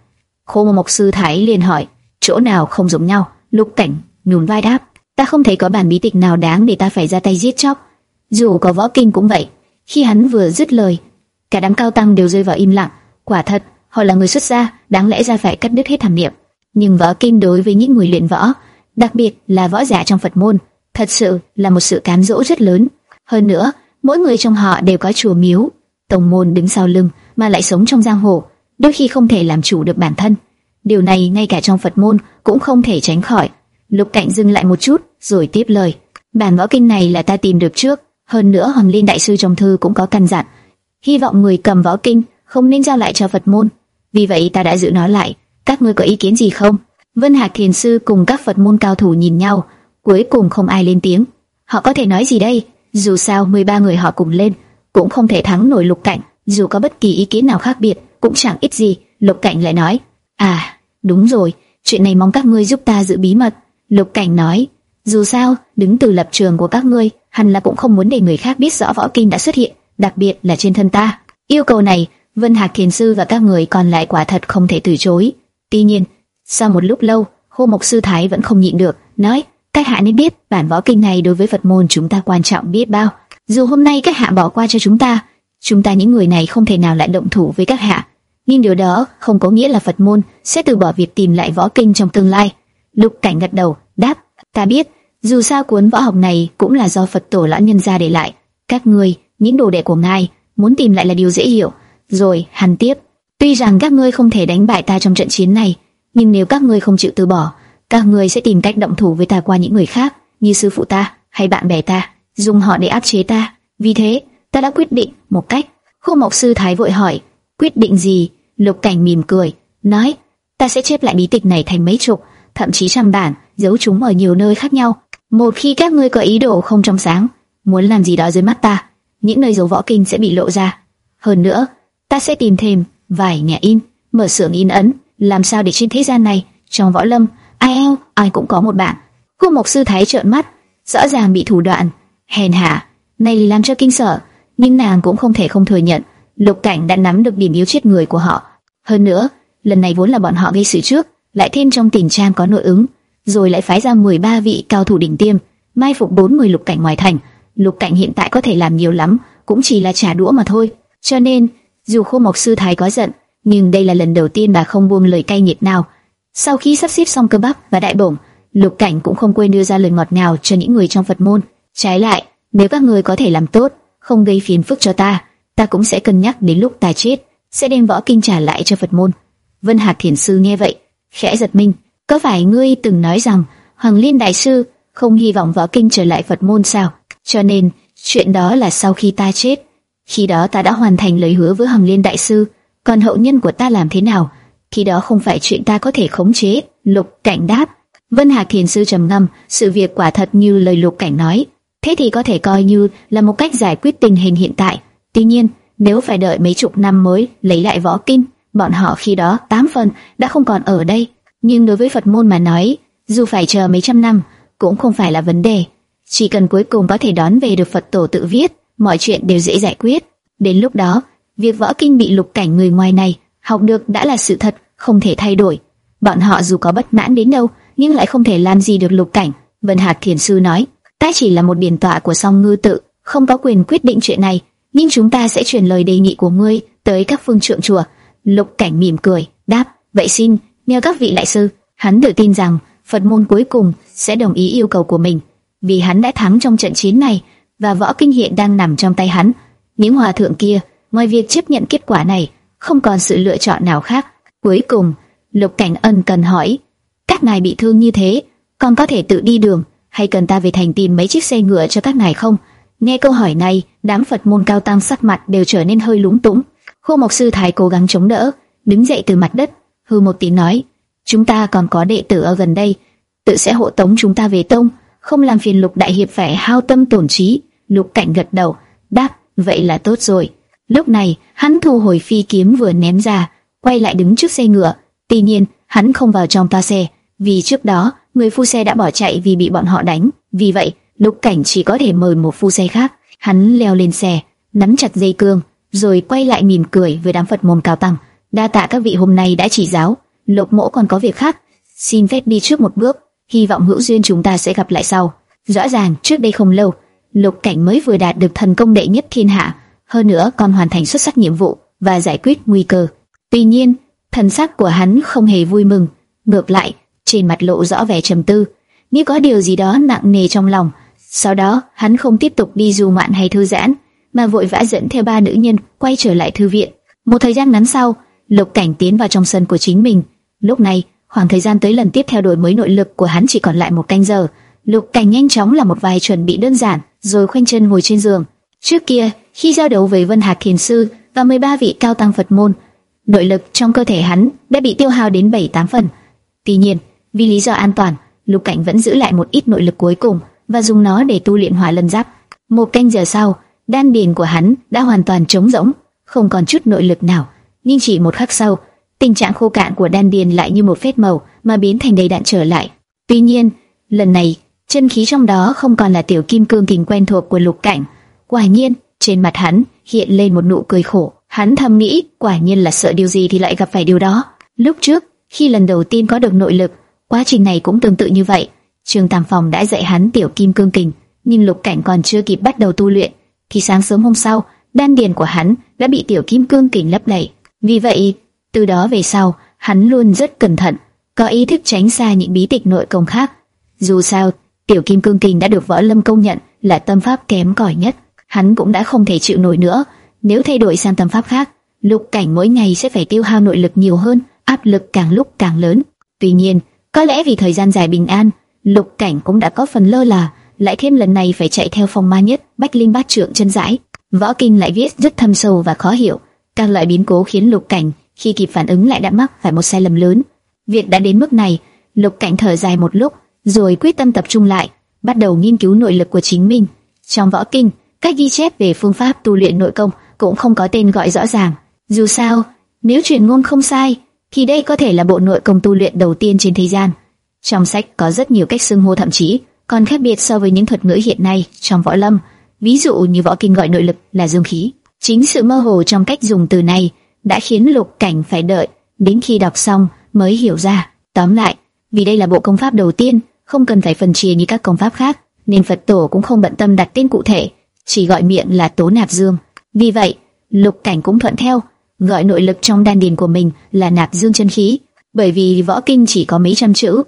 Khô Mộc sư thái liền hỏi, chỗ nào không giống nhau? Lục Cảnh nhún vai đáp, ta không thấy có bản bí tịch nào đáng để ta phải ra tay giết chóc. Dù có võ kinh cũng vậy. Khi hắn vừa dứt lời, cả đám cao tăng đều rơi vào im lặng. Quả thật, họ là người xuất gia, đáng lẽ ra phải cắt đứt hết tham niệm. Nhưng võ kinh đối với những người luyện võ, đặc biệt là võ giả trong Phật môn, thật sự là một sự cám dỗ rất lớn. Hơn nữa, mỗi người trong họ đều có chùa miếu, tổng môn đứng sau lưng, mà lại sống trong giang hồ, đôi khi không thể làm chủ được bản thân. Điều này ngay cả trong Phật môn cũng không thể tránh khỏi. Lục Cảnh dừng lại một chút, rồi tiếp lời. Bản võ kinh này là ta tìm được trước, hơn nữa Hoàng Liên đại sư trong thư cũng có căn dặn, hy vọng người cầm võ kinh không nên giao lại cho Phật môn. Vì vậy ta đã giữ nó lại. Các ngươi có ý kiến gì không? Vân Hạc Thiền sư cùng các Phật môn cao thủ nhìn nhau, cuối cùng không ai lên tiếng. Họ có thể nói gì đây? Dù sao 13 người họ cùng lên, cũng không thể thắng nổi Lục Cảnh, dù có bất kỳ ý kiến nào khác biệt, cũng chẳng ít gì. Lục Cảnh lại nói: "À, đúng rồi, chuyện này mong các ngươi giúp ta giữ bí mật." Lục Cảnh nói: "Dù sao, đứng từ lập trường của các ngươi, hẳn là cũng không muốn để người khác biết rõ võ kinh đã xuất hiện, đặc biệt là trên thân ta." Yêu cầu này, Vân Hạc Thiền sư và các người còn lại quả thật không thể từ chối. Tuy nhiên, sau một lúc lâu, hô Mộc sư thái vẫn không nhịn được, nói: "Các hạ nên biết, bản võ kinh này đối với Phật môn chúng ta quan trọng biết bao. Dù hôm nay các hạ bỏ qua cho chúng ta, chúng ta những người này không thể nào lại động thủ với các hạ. Nhưng điều đó không có nghĩa là Phật môn sẽ từ bỏ việc tìm lại võ kinh trong tương lai." Lục Cảnh gật đầu, đáp: "Ta biết, dù sao cuốn võ học này cũng là do Phật tổ lão nhân gia để lại. Các ngươi, những đồ đệ của ngài, muốn tìm lại là điều dễ hiểu." Rồi, hắn tiếp: "Tuy rằng các ngươi không thể đánh bại ta trong trận chiến này, nhưng nếu các ngươi không chịu từ bỏ, các ngươi sẽ tìm cách động thủ với ta qua những người khác, như sư phụ ta hay bạn bè ta, dùng họ để áp chế ta. Vì thế, ta đã quyết định một cách." Khô Mộc sư thái vội hỏi: "Quyết định gì?" Lục Cảnh mỉm cười, nói: "Ta sẽ chép lại bí tịch này thành mấy chục, thậm chí trăm bản, giấu chúng ở nhiều nơi khác nhau. Một khi các ngươi có ý đồ không trong sáng, muốn làm gì đó dưới mắt ta, những nơi giấu võ kinh sẽ bị lộ ra. Hơn nữa, ta sẽ tìm thêm vài nhà in, mở xưởng in ấn, làm sao để trên thế gian này, trong võ lâm, ai eo, ai cũng có một bạn. Khu Mộc sư thái trợn mắt, rõ ràng bị thủ đoạn, hèn hạ, này làm cho kinh sợ, nhưng nàng cũng không thể không thừa nhận, Lục Cảnh đã nắm được điểm yếu chết người của họ. Hơn nữa, lần này vốn là bọn họ gây sự trước, lại thêm trong tình trang có nội ứng, rồi lại phái ra 13 vị cao thủ đỉnh tiêm, mai phục 40 Lục Cảnh ngoài thành. Lục Cảnh hiện tại có thể làm nhiều lắm, cũng chỉ là trả đũa mà thôi. Cho nên, dù Khô Mộc sư thái có giận, nhưng đây là lần đầu tiên bà không buông lời cay nghiệt nào. Sau khi sắp xếp xong cơ bắp và đại bổng, Lục Cảnh cũng không quên đưa ra lời ngọt ngào cho những người trong Phật môn. Trái lại, nếu các người có thể làm tốt, không gây phiền phức cho ta, ta cũng sẽ cân nhắc đến lúc ta chết, sẽ đem võ kinh trả lại cho Phật môn. Vân Hạc Thiền sư nghe vậy, khẽ giật mình, có phải ngươi từng nói rằng Hoàng Liên đại sư không hy vọng võ kinh trở lại Phật môn sao? Cho nên, chuyện đó là sau khi ta chết. Khi đó ta đã hoàn thành lời hứa với Hoàng Liên đại sư, còn hậu nhân của ta làm thế nào? Khi đó không phải chuyện ta có thể khống chế. Lục Cảnh đáp. Vân Hạc Thiền sư trầm ngâm, sự việc quả thật như lời Lục Cảnh nói, thế thì có thể coi như là một cách giải quyết tình hình hiện tại. Tuy nhiên, nếu phải đợi mấy chục năm mới lấy lại võ kinh, bọn họ khi đó tám phần đã không còn ở đây. Nhưng đối với Phật môn mà nói, dù phải chờ mấy trăm năm cũng không phải là vấn đề. Chỉ cần cuối cùng có thể đón về được Phật tổ tự viết, mọi chuyện đều dễ giải quyết. Đến lúc đó, việc võ kinh bị lục cảnh người ngoài này học được đã là sự thật, không thể thay đổi. Bọn họ dù có bất mãn đến đâu, nhưng lại không thể làm gì được lục cảnh. Vân Hạc Thiền Sư nói, ta chỉ là một biển tọa của song ngư tự, không có quyền quyết định chuyện này, nhưng chúng ta sẽ truyền lời đề nghị của ngươi tới các phương trượng chùa. Lục cảnh mỉm cười, đáp, vậy xin, nhờ các vị đại sư, hắn tự tin rằng Phật môn cuối cùng sẽ đồng ý yêu cầu của mình, vì hắn đã thắng trong trận chiến này và võ kinh hiện đang nằm trong tay hắn. Những hòa thượng kia, ngoài việc chấp nhận kết quả này, không còn sự lựa chọn nào khác. Cuối cùng, Lục Cảnh ân cần hỏi, các ngài bị thương như thế, còn có thể tự đi đường, hay cần ta về thành tìm mấy chiếc xe ngựa cho các ngài không? Nghe câu hỏi này, đám Phật môn cao tăng sắc mặt đều trở nên hơi lúng túng. Khô Mộc sư thái cố gắng chống đỡ, đứng dậy từ mặt đất, hư một tiếng nói: "Chúng ta còn có đệ tử ở gần đây, tự sẽ hộ tống chúng ta về tông, không làm phiền Lục đại hiệp phải hao tâm tổn trí." Lục Cảnh gật đầu, đáp: "Vậy là tốt rồi." Lúc này, hắn thu hồi phi kiếm vừa ném ra, quay lại đứng trước xe ngựa. Tuy nhiên, hắn không vào trong toa xe, vì trước đó người phu xe đã bỏ chạy vì bị bọn họ đánh. Vì vậy, Lục Cảnh chỉ có thể mời một phu xe khác. Hắn leo lên xe, nắm chặt dây cương, rồi quay lại mỉm cười với đám Phật môn cao tăng. Đa tạ các vị hôm nay đã chỉ giáo. Lục Mỗ còn có việc khác, xin phép đi trước một bước. Hy vọng hữu duyên chúng ta sẽ gặp lại sau. Rõ ràng trước đây không lâu, Lục Cảnh mới vừa đạt được thần công đệ nhất thiên hạ, hơn nữa còn hoàn thành xuất sắc nhiệm vụ và giải quyết nguy cơ. Tuy nhiên, thần sắc của hắn không hề vui mừng, ngược lại, trên mặt lộ rõ vẻ trầm tư, như có điều gì đó nặng nề trong lòng. Sau đó, hắn không tiếp tục đi du ngoạn hay thư giãn, mà vội vã dẫn theo ba nữ nhân quay trở lại thư viện. Một thời gian ngắn sau, Lục Cảnh tiến vào trong sân của chính mình. Lúc này, khoảng thời gian tới lần tiếp theo đổi mới nội lực của hắn chỉ còn lại một canh giờ. Lục Cảnh nhanh chóng làm một vài chuẩn bị đơn giản, rồi khoanh chân ngồi trên giường. Trước kia, khi giao đấu với Vân Hạc Thiền sư và 13 vị cao tăng Phật môn, nội lực trong cơ thể hắn đã bị tiêu hao đến 7-8 phần. Tuy nhiên, vì lý do an toàn, Lục Cảnh vẫn giữ lại một ít nội lực cuối cùng và dùng nó để tu luyện hỏa lần giáp. Một canh giờ sau, đan điền của hắn đã hoàn toàn trống rỗng, không còn chút nội lực nào. Nhưng chỉ một khắc sau, tình trạng khô cạn của đan điền lại như một phép màu mà biến thành đầy đạn trở lại. Tuy nhiên, lần này, chân khí trong đó không còn là tiểu kim cương kình quen thuộc của Lục Cảnh. Quả nhiên, trên mặt hắn hiện lên một nụ cười khổ. Hắn thầm nghĩ, quả nhiên là sợ điều gì thì lại gặp phải điều đó. Lúc trước, khi lần đầu tiên có được nội lực, quá trình này cũng tương tự như vậy. Trương Tam phòng đã dạy hắn tiểu kim cương kình, nhưng Lục Cảnh còn chưa kịp bắt đầu tu luyện, thì sáng sớm hôm sau, đan điền của hắn đã bị tiểu kim cương kình lấp đầy. Vì vậy, từ đó về sau, hắn luôn rất cẩn thận, có ý thức tránh xa những bí tịch nội công khác. Dù sao, tiểu kim cương kình đã được võ lâm công nhận là tâm pháp kém cỏi nhất hắn cũng đã không thể chịu nổi nữa. Nếu thay đổi sang tâm pháp khác, lục cảnh mỗi ngày sẽ phải tiêu hao nội lực nhiều hơn, áp lực càng lúc càng lớn. Tuy nhiên, có lẽ vì thời gian dài bình an, lục cảnh cũng đã có phần lơ là, lại thêm lần này phải chạy theo phong ma nhất, bách linh bát trượng chân rãi. Võ kinh lại viết rất thâm sâu và khó hiểu, các loại biến cố khiến lục cảnh khi kịp phản ứng lại đã mắc phải một sai lầm lớn. Việc đã đến mức này, lục cảnh thở dài một lúc, rồi quyết tâm tập trung lại, bắt đầu nghiên cứu nội lực của chính mình. Trong võ kinh, các ghi chép về phương pháp tu luyện nội công cũng không có tên gọi rõ ràng. Dù sao, nếu truyền ngôn không sai, thì đây có thể là bộ nội công tu luyện đầu tiên trên thế gian. Trong sách có rất nhiều cách xưng hô thậm chí còn khác biệt so với những thuật ngữ hiện nay trong võ lâm. Ví dụ như võ kinh gọi nội lực là dương khí. Chính sự mơ hồ trong cách dùng từ này đã khiến Lục Cảnh phải đợi đến khi đọc xong mới hiểu ra. Tóm lại, vì đây là bộ công pháp đầu tiên, không cần phải phân chia như các công pháp khác, nên Phật tổ cũng không bận tâm đặt tên cụ thể chỉ gọi miệng là Tố Nạp Dương. Vì vậy, Lục Cảnh cũng thuận theo, gọi nội lực trong đan điền của mình là Nạp Dương chân khí. bởi vì võ kinh chỉ có mấy trăm chữ,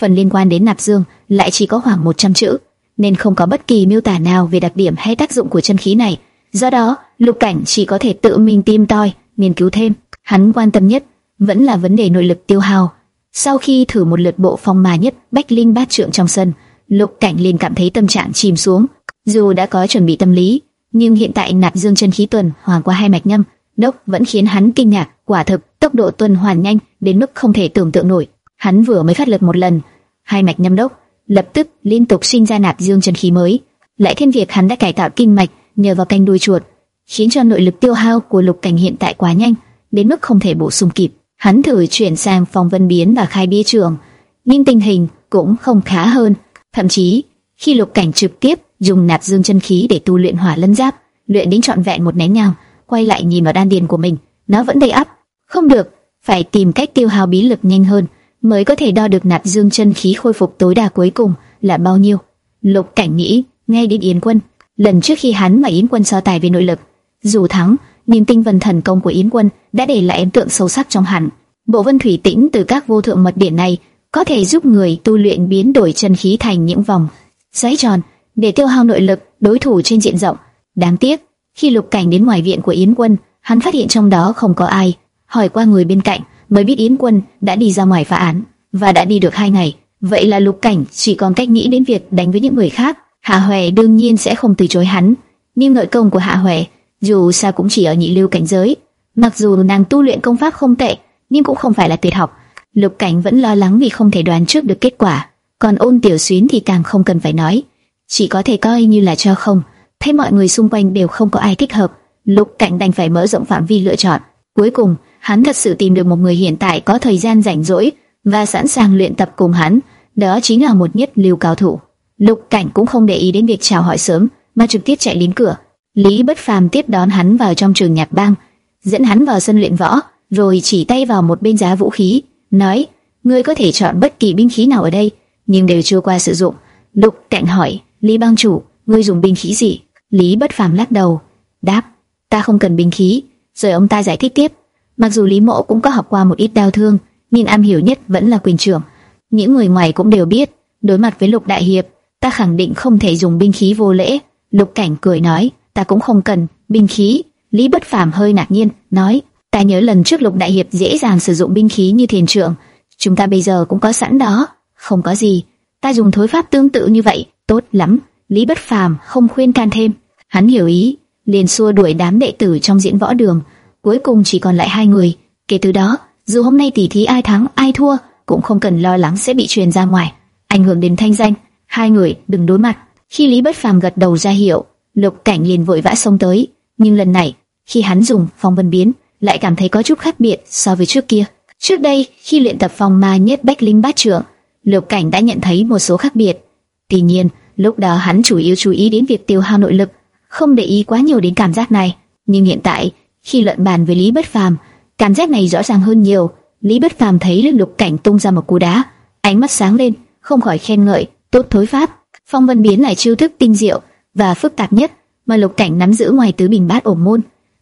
phần liên quan đến nạp dương lại chỉ có khoảng 100 chữ, nên không có bất kỳ miêu tả nào về đặc điểm hay tác dụng của chân khí này. Do đó, Lục Cảnh chỉ có thể tự mình tìm tòi, nghiên cứu thêm. Hắn quan tâm nhất vẫn là vấn đề nội lực tiêu hao. Sau khi thử một lượt bộ phong mà nhất bách linh bát trượng trong sân, Lục Cảnh liền cảm thấy tâm trạng chìm xuống. Dù đã có chuẩn bị tâm lý, nhưng hiện tại nạp dương chân khí tuần hoàn qua hai mạch nhâm, đốc vẫn khiến hắn kinh ngạc. Quả thực, tốc độ tuần hoàn nhanh đến mức không thể tưởng tượng nổi. Hắn vừa mới phát lực một lần, hai mạch nhâm đốc lập tức liên tục sinh ra nạp dương chân khí mới. Lại thêm việc hắn đã cải tạo kinh mạch nhờ vào canh đuôi chuột, khiến cho nội lực tiêu hao của Lục Cảnh hiện tại quá nhanh, đến mức không thể bổ sung kịp. Hắn thử chuyển sang phòng vân biến và khai bia trường, nhưng tình hình cũng không khá hơn. Thậm chí, khi Lục Cảnh trực tiếp dùng nạp dương chân khí để tu luyện hỏa lân giáp, luyện đến trọn vẹn một nén nhang, quay lại nhìn vào đan điền của mình, nó vẫn đầy ắp. Không được, phải tìm cách tiêu hao bí lực nhanh hơn, mới có thể đo được nạp dương chân khí khôi phục tối đa cuối cùng là bao nhiêu. Lục Cảnh nghĩ, ngay đến Yến Quân, lần trước khi hắn và Yến Quân so tài về nội lực, dù thắng, Niềm tinh vân thần công của Yến Quân đã để lại ấn tượng sâu sắc trong hắn. Bộ vân thủy tĩnh từ các vô thượng mật điển này có thể giúp người tu luyện biến đổi chân khí thành những vòng xoáy tròn để tiêu hao nội lực đối thủ trên diện rộng. Đáng tiếc, khi Lục Cảnh đến ngoài viện của Yến Quân, hắn phát hiện trong đó không có ai. Hỏi qua người bên cạnh, mới biết Yến Quân đã đi ra ngoài phá án và đã đi được hai ngày. Vậy là Lục Cảnh chỉ còn cách nghĩ đến việc đánh với những người khác. Hạ Hoè đương nhiên sẽ không từ chối hắn, nhưng nội công của Hạ Hoè dù sao cũng chỉ ở nhị lưu cảnh giới. Mặc dù nàng tu luyện công pháp không tệ, nhưng cũng không phải là tuyệt học. Lục Cảnh vẫn lo lắng vì không thể đoán trước được kết quả. Còn Ôn Tiểu Xuyến thì càng không cần phải nói, chỉ có thể coi như là cho không. Thấy mọi người xung quanh đều không có ai thích hợp, Lục Cảnh đành phải mở rộng phạm vi lựa chọn. Cuối cùng, hắn thật sự tìm được một người hiện tại có thời gian rảnh rỗi và sẵn sàng luyện tập cùng hắn, đó chính là một nhất lưu cao thủ. Lục Cảnh cũng không để ý đến việc chào hỏi sớm, mà trực tiếp chạy đến cửa. Lý Bất Phàm tiếp đón hắn vào trong trường nhạc bang, dẫn hắn vào sân luyện võ, rồi chỉ tay vào một bên giá vũ khí, nói: "Ngươi có thể chọn bất kỳ binh khí nào ở đây, nhưng đều chưa qua sử dụng." Lục Cảnh hỏi: "Lý bang chủ, ngươi dùng binh khí gì?" Lý Bất Phàm lắc đầu, đáp: "Ta không cần binh khí." Rồi ông ta giải thích tiếp: Mặc dù Lý Mộ cũng có học qua một ít đao thương, nhưng am hiểu nhất vẫn là quyền trưởng. Những người ngoài cũng đều biết, đối mặt với Lục Đại Hiệp, ta khẳng định không thể dùng binh khí vô lễ. Lục Cảnh cười nói: ta cũng không cần binh khí. Lý Bất Phàm hơi ngạc nhiên, nói, ta nhớ lần trước Lục Đại Hiệp dễ dàng sử dụng binh khí như thiền trượng, chúng ta bây giờ cũng có sẵn đó, không có gì. Ta dùng thối pháp tương tự như vậy, tốt lắm. Lý Bất Phàm không khuyên can thêm, hắn hiểu ý, liền xua đuổi đám đệ tử trong diễn võ đường. Cuối cùng chỉ còn lại hai người. Kể từ đó, dù hôm nay tỷ thí ai thắng ai thua, cũng không cần lo lắng sẽ bị truyền ra ngoài, ảnh hưởng đến thanh danh. Hai người đừng đối mặt. Khi Lý Bất Phàm gật đầu ra hiệu, Lục Cảnh liền vội vã xông tới, nhưng lần này, khi hắn dùng phong vân biến, lại cảm thấy có chút khác biệt so với trước kia. Trước đây, khi luyện tập phong ma nhất bách linh bát trưởng, Lục Cảnh đã nhận thấy một số khác biệt. Tuy nhiên, lúc đó hắn chủ yếu chú ý đến việc tiêu hao nội lực, không để ý quá nhiều đến cảm giác này. Nhưng hiện tại, khi luận bàn với Lý Bất Phàm, cảm giác này rõ ràng hơn nhiều. Lý Bất Phàm thấy Lục Cảnh tung ra một cú đá, ánh mắt sáng lên, không khỏi khen ngợi, tốt thối pháp. Phong vân biến lại chiêu thức tinh diệu, và phức tạp nhất mà Lục Cảnh nắm giữ ngoài tứ bình bát ổn môn.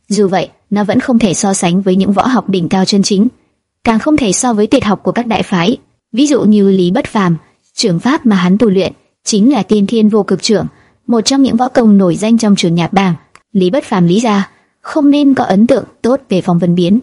Dù vậy, nó vẫn không thể so sánh với những võ học đỉnh cao chân chính, càng không thể so với tuyệt học của các đại phái. Ví dụ như Lý Bất Phàm, trưởng pháp mà hắn tu luyện chính là Tiên Thiên Vô Cực Trưởng, một trong những võ công nổi danh trong trường nhạc bảng. Lý Bất Phàm lý ra, không nên có ấn tượng tốt về phòng vân biến.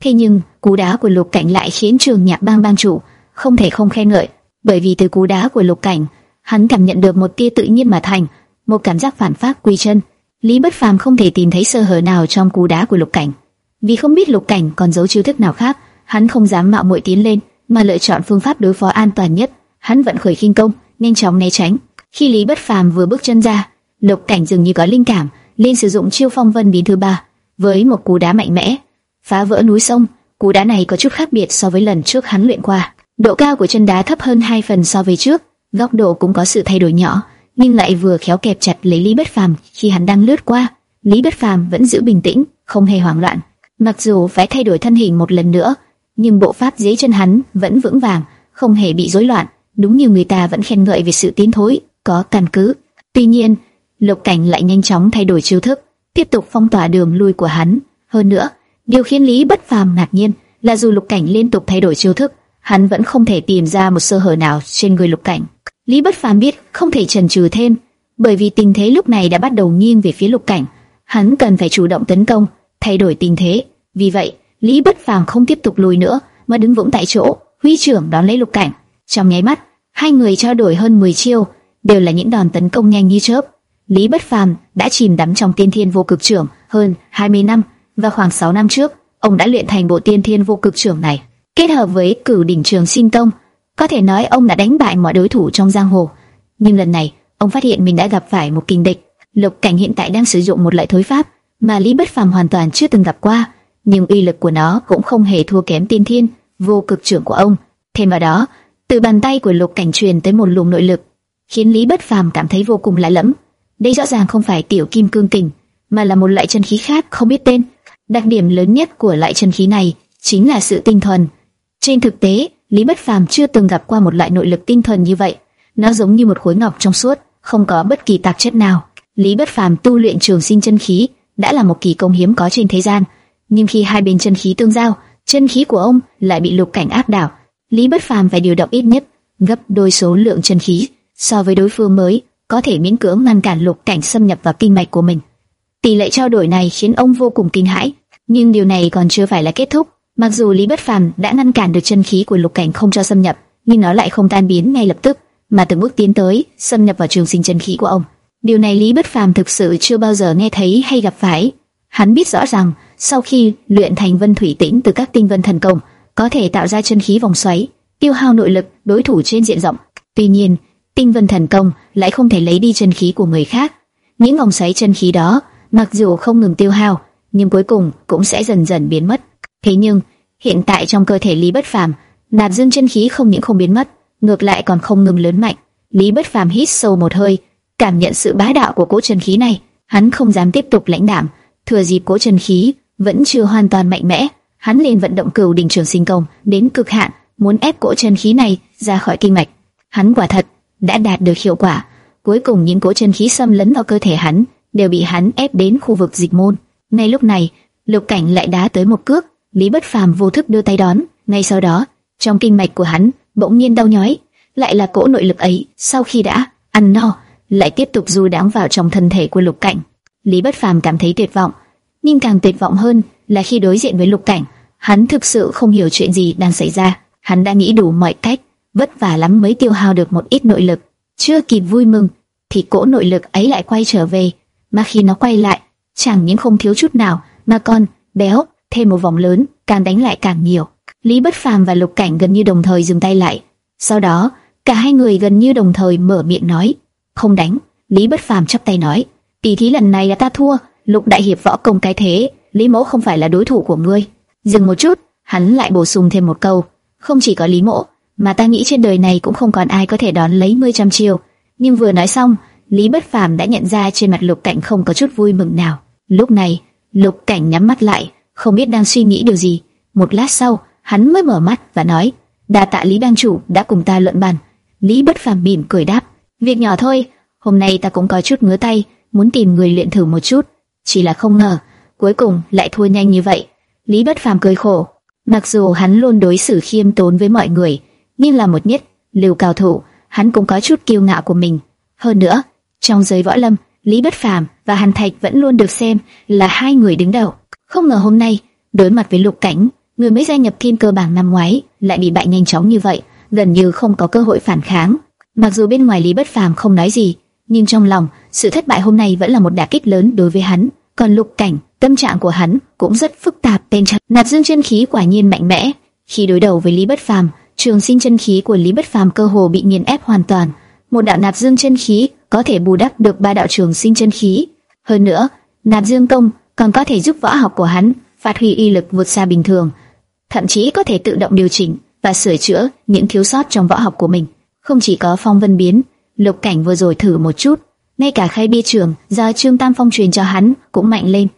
Thế nhưng, cú đá của Lục Cảnh lại khiến trường nhạc bang bang chủ không thể không khen ngợi, bởi vì từ cú đá của Lục Cảnh, hắn cảm nhận được một tia tự nhiên mà thành một cảm giác phản phát quy chân. Lý Bất Phàm không thể tìm thấy sơ hở nào trong cú đá của Lục Cảnh, vì không biết Lục Cảnh còn giấu chiêu thức nào khác, hắn không dám mạo muội tiến lên, mà lựa chọn phương pháp đối phó an toàn nhất. Hắn vận khởi khinh công, nhanh chóng né tránh. Khi Lý Bất Phàm vừa bước chân ra, Lục Cảnh dường như có linh cảm, liền sử dụng chiêu phong vân biến thứ ba, với một cú đá mạnh mẽ, phá vỡ núi sông. Cú đá này có chút khác biệt so với lần trước hắn luyện qua. Độ cao của chân đá thấp hơn hai phần so với trước, góc độ cũng có sự thay đổi nhỏ nhưng lại vừa khéo kẹp chặt lấy Lý Bất Phàm khi hắn đang lướt qua. Lý Bất Phàm vẫn giữ bình tĩnh, không hề hoảng loạn. Mặc dù phải thay đổi thân hình một lần nữa, nhưng bộ pháp dưới chân hắn vẫn vững vàng, không hề bị rối loạn. Đúng như người ta vẫn khen ngợi về sự tiến thối, có căn cứ. Tuy nhiên, Lục Cảnh lại nhanh chóng thay đổi chiêu thức, tiếp tục phong tỏa đường lui của hắn. Hơn nữa, điều khiến Lý Bất Phàm ngạc nhiên là dù Lục Cảnh liên tục thay đổi chiêu thức, hắn vẫn không thể tìm ra một sơ hở nào trên người Lục Cảnh. Lý Bất Phàm biết không thể chần chừ thêm, bởi vì tình thế lúc này đã bắt đầu nghiêng về phía Lục Cảnh, hắn cần phải chủ động tấn công, thay đổi tình thế. Vì vậy, Lý Bất Phàm không tiếp tục lùi nữa, mà đứng vững tại chỗ, huy trưởng đón lấy Lục Cảnh. Trong nháy mắt, hai người trao đổi hơn 10 chiêu, đều là những đòn tấn công nhanh như chớp. Lý Bất Phàm đã chìm đắm trong tiên thiên vô cực trưởng hơn 20 năm, và khoảng 6 năm trước, ông đã luyện thành bộ tiên thiên vô cực trưởng này. Kết hợp với cửu đỉnh trường sinh tông, có thể nói ông đã đánh bại mọi đối thủ trong giang hồ. Nhưng lần này, ông phát hiện mình đã gặp phải một kình địch. Lục Cảnh hiện tại đang sử dụng một loại thối pháp mà Lý Bất Phàm hoàn toàn chưa từng gặp qua, nhưng uy lực của nó cũng không hề thua kém tiên thiên vô cực trưởng của ông. Thêm vào đó, từ bàn tay của Lục Cảnh truyền tới một luồng nội lực, khiến Lý Bất Phàm cảm thấy vô cùng lạ lẫm. Đây rõ ràng không phải tiểu kim cương kình, mà là một loại chân khí khác không biết tên. Đặc điểm lớn nhất của loại chân khí này chính là sự tinh thuần. Trên thực tế, Lý Bất Phàm chưa từng gặp qua một loại nội lực tinh thần như vậy. Nó giống như một khối ngọc trong suốt, không có bất kỳ tạp chất nào. Lý Bất Phàm tu luyện trường sinh chân khí đã là một kỳ công hiếm có trên thế gian, nhưng khi hai bên chân khí tương giao, chân khí của ông lại bị lục cảnh áp đảo. Lý Bất Phàm phải điều động ít nhất gấp đôi số lượng chân khí so với đối phương mới có thể miễn cưỡng ngăn cản lục cảnh xâm nhập vào kinh mạch của mình. Tỷ lệ trao đổi này khiến ông vô cùng kinh hãi, nhưng điều này còn chưa phải là kết thúc. Mặc dù Lý Bất Phàm đã ngăn cản được chân khí của lục cảnh không cho xâm nhập, nhưng nó lại không tan biến ngay lập tức, mà từng bước tiến tới xâm nhập vào trường sinh chân khí của ông. Điều này Lý Bất Phàm thực sự chưa bao giờ nghe thấy hay gặp phải. Hắn biết rõ rằng sau khi luyện thành vân thủy tĩnh từ các tinh vân thần công, có thể tạo ra chân khí vòng xoáy, tiêu hao nội lực đối thủ trên diện rộng. Tuy nhiên, tinh vân thần công lại không thể lấy đi chân khí của người khác. Những vòng xoáy chân khí đó, mặc dù không ngừng tiêu hao, nhưng cuối cùng cũng sẽ dần dần biến mất. Thế nhưng, hiện tại trong cơ thể Lý Bất Phàm, nạp dương chân khí không những không biến mất, ngược lại còn không ngừng lớn mạnh. Lý Bất Phàm hít sâu một hơi, cảm nhận sự bá đạo của cỗ chân khí này, hắn không dám tiếp tục lãnh đạm, thừa dịp cỗ chân khí vẫn chưa hoàn toàn mạnh mẽ, hắn liền vận động cửu đỉnh trường sinh công đến cực hạn, muốn ép cỗ chân khí này ra khỏi kinh mạch. Hắn quả thật đã đạt được hiệu quả, cuối cùng những cỗ chân khí xâm lấn vào cơ thể hắn đều bị hắn ép đến khu vực dịch môn. Ngay lúc này, Lục Cảnh lại đá tới một cước, Lý Bất Phàm vô thức đưa tay đón, ngay sau đó, trong kinh mạch của hắn bỗng nhiên đau nhói, lại là cỗ nội lực ấy, sau khi đã ăn no, lại tiếp tục du đáng vào trong thân thể của Lục Cảnh. Lý Bất Phàm cảm thấy tuyệt vọng, nhưng càng tuyệt vọng hơn là khi đối diện với Lục Cảnh, hắn thực sự không hiểu chuyện gì đang xảy ra. Hắn đã nghĩ đủ mọi cách, vất vả lắm mới tiêu hao được một ít nội lực, chưa kịp vui mừng thì cỗ nội lực ấy lại quay trở về, mà khi nó quay lại, chẳng những không thiếu chút nào, mà còn béo thêm một vòng lớn, càng đánh lại càng nhiều. Lý Bất Phàm và Lục Cảnh gần như đồng thời dừng tay lại. Sau đó, cả hai người gần như đồng thời mở miệng nói, "Không đánh." Lý Bất Phàm chắp tay nói, "Tỷ thí lần này là ta thua, Lục đại hiệp võ công cái thế, Lý Mỗ không phải là đối thủ của ngươi." Dừng một chút, hắn lại bổ sung thêm một câu, "Không chỉ có Lý Mỗ, mà ta nghĩ trên đời này cũng không còn ai có thể đón lấy mươi trăm chiêu." Nhưng vừa nói xong, Lý Bất Phàm đã nhận ra trên mặt Lục Cảnh không có chút vui mừng nào. Lúc này, Lục Cảnh nhắm mắt lại, không biết đang suy nghĩ điều gì. Một lát sau, hắn mới mở mắt và nói: "Đa tạ Lý bang chủ đã cùng ta luận bàn." Lý Bất Phàm mỉm cười đáp: "Việc nhỏ thôi, hôm nay ta cũng có chút ngứa tay, muốn tìm người luyện thử một chút, chỉ là không ngờ, cuối cùng lại thua nhanh như vậy." Lý Bất Phàm cười khổ, mặc dù hắn luôn đối xử khiêm tốn với mọi người, nhưng là một nhất lưu cao thủ, hắn cũng có chút kiêu ngạo của mình. Hơn nữa, trong giới võ lâm, Lý Bất Phàm và Hàn Thạch vẫn luôn được xem là hai người đứng đầu. Không ngờ hôm nay, đối mặt với Lục Cảnh, người mới gia nhập kim cơ bảng năm ngoái lại bị bại nhanh chóng như vậy, gần như không có cơ hội phản kháng. Mặc dù bên ngoài Lý Bất Phàm không nói gì, nhưng trong lòng, sự thất bại hôm nay vẫn là một đả kích lớn đối với hắn. Còn Lục Cảnh, tâm trạng của hắn cũng rất phức tạp. Tên trong nạp dương chân khí quả nhiên mạnh mẽ. Khi đối đầu với Lý Bất Phàm, trường sinh chân khí của Lý Bất Phàm cơ hồ bị nghiền ép hoàn toàn. Một đạo nạp dương chân khí có thể bù đắp được ba đạo trường sinh chân khí. Hơn nữa, nạp dương công còn có thể giúp võ học của hắn phát huy y lực vượt xa bình thường, thậm chí có thể tự động điều chỉnh và sửa chữa những thiếu sót trong võ học của mình. Không chỉ có phong vân biến, lục cảnh vừa rồi thử một chút, ngay cả khai bia trường do Trương Tam Phong truyền cho hắn cũng mạnh lên.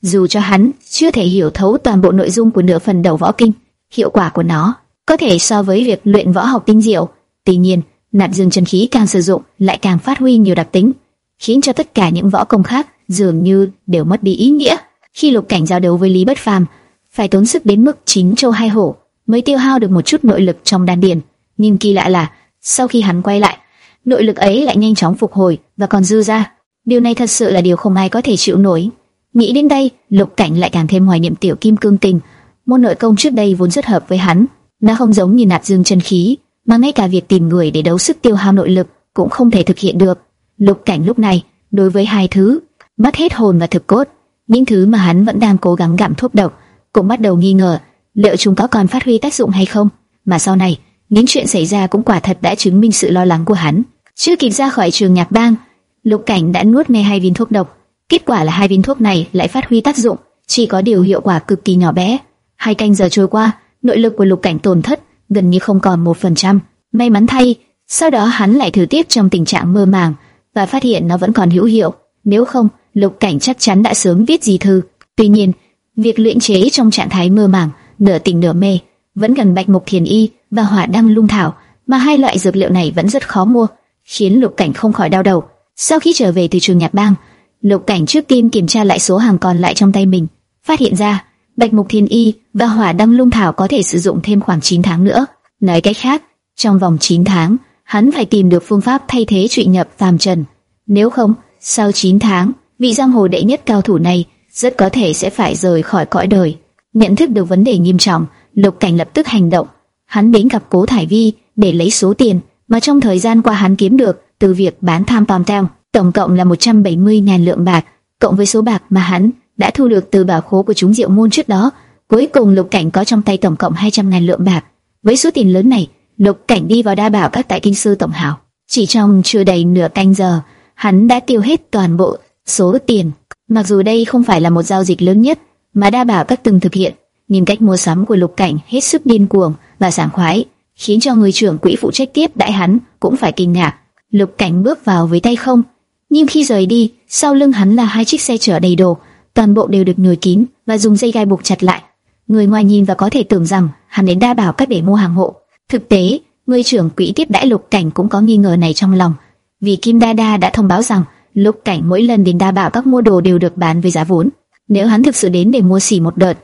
Dù cho hắn chưa thể hiểu thấu toàn bộ nội dung của nửa phần đầu võ kinh, hiệu quả của nó có thể so với việc luyện võ học tinh diệu. Tuy nhiên, nạp dương chân khí càng sử dụng lại càng phát huy nhiều đặc tính, khiến cho tất cả những võ công khác dường như đều mất đi ý nghĩa. Khi Lục Cảnh giao đấu với Lý Bất Phàm, phải tốn sức đến mức chín châu hai hổ mới tiêu hao được một chút nội lực trong đan điền. Nhưng kỳ lạ là, sau khi hắn quay lại, nội lực ấy lại nhanh chóng phục hồi và còn dư ra. Điều này thật sự là điều không ai có thể chịu nổi. Nghĩ đến đây, Lục Cảnh lại càng thêm hoài niệm tiểu kim cương tình. Môn nội công trước đây vốn rất hợp với hắn, nó không giống như nạp dương chân khí, mà ngay cả việc tìm người để đấu sức tiêu hao nội lực cũng không thể thực hiện được. Lục Cảnh lúc này, đối với hai thứ, mất hết hồn và thực cốt, những thứ mà hắn vẫn đang cố gắng gặm thuốc độc, cũng bắt đầu nghi ngờ liệu chúng có còn phát huy tác dụng hay không. Mà sau này, những chuyện xảy ra cũng quả thật đã chứng minh sự lo lắng của hắn. Chưa kịp ra khỏi trường nhạc bang, Lục Cảnh đã nuốt ngay hai viên thuốc độc. Kết quả là hai viên thuốc này lại phát huy tác dụng, chỉ có điều hiệu quả cực kỳ nhỏ bé. Hai canh giờ trôi qua, nội lực của Lục Cảnh tổn thất gần như không còn một phần trăm. May mắn thay, sau đó hắn lại thử tiếp trong tình trạng mơ màng và phát hiện nó vẫn còn hữu hiệu. Nếu không, Lục Cảnh chắc chắn đã sớm viết gì thư. Tuy nhiên, việc luyện chế trong trạng thái mơ màng, nửa tỉnh nửa mê, vẫn cần bạch mục thiền y và hỏa đăng lung thảo, mà hai loại dược liệu này vẫn rất khó mua, khiến Lục Cảnh không khỏi đau đầu. Sau khi trở về từ trường nhạc bang, Lục Cảnh trước tiên kiểm tra lại số hàng còn lại trong tay mình, phát hiện ra Bạch Mục thiền Y và Hỏa Đăng Lung Thảo có thể sử dụng thêm khoảng 9 tháng nữa. Nói cách khác, trong vòng 9 tháng, hắn phải tìm được phương pháp thay thế trụy nhập phàm trần. Nếu không, sau 9 tháng, vị giang hồ đệ nhất cao thủ này rất có thể sẽ phải rời khỏi cõi đời. Nhận thức được vấn đề nghiêm trọng, Lục Cảnh lập tức hành động. Hắn đến gặp Cố Thải Vi để lấy số tiền mà trong thời gian qua hắn kiếm được từ việc bán tham pom tam tổng cộng là 170.000 lượng bạc, cộng với số bạc mà hắn đã thu được từ bảo khố của chúng Diệu môn trước đó. Cuối cùng Lục Cảnh có trong tay tổng cộng 200.000 lượng bạc. Với số tiền lớn này, Lục Cảnh đi vào đa bảo các tại kinh sư tổng hảo. Chỉ trong chưa đầy nửa canh giờ, hắn đã tiêu hết toàn bộ số tiền. Mặc dù đây không phải là một giao dịch lớn nhất mà đa bảo các từng thực hiện, nhưng cách mua sắm của Lục Cảnh hết sức điên cuồng và sảng khoái, khiến cho người trưởng quỹ phụ trách tiếp đại hắn cũng phải kinh ngạc. Lục Cảnh bước vào với tay không, nhưng khi rời đi, sau lưng hắn là hai chiếc xe chở đầy đồ, toàn bộ đều được nhồi kín và dùng dây gai buộc chặt lại. Người ngoài nhìn và có thể tưởng rằng hắn đến đa bảo các để mua hàng hộ. Thực tế, người trưởng quỹ tiếp đãi Lục Cảnh cũng có nghi ngờ này trong lòng, vì Kim Đa Đa đã thông báo rằng Lục Cảnh mỗi lần đến đa bảo các mua đồ đều được bán với giá vốn. Nếu hắn thực sự đến để mua xỉ một đợt,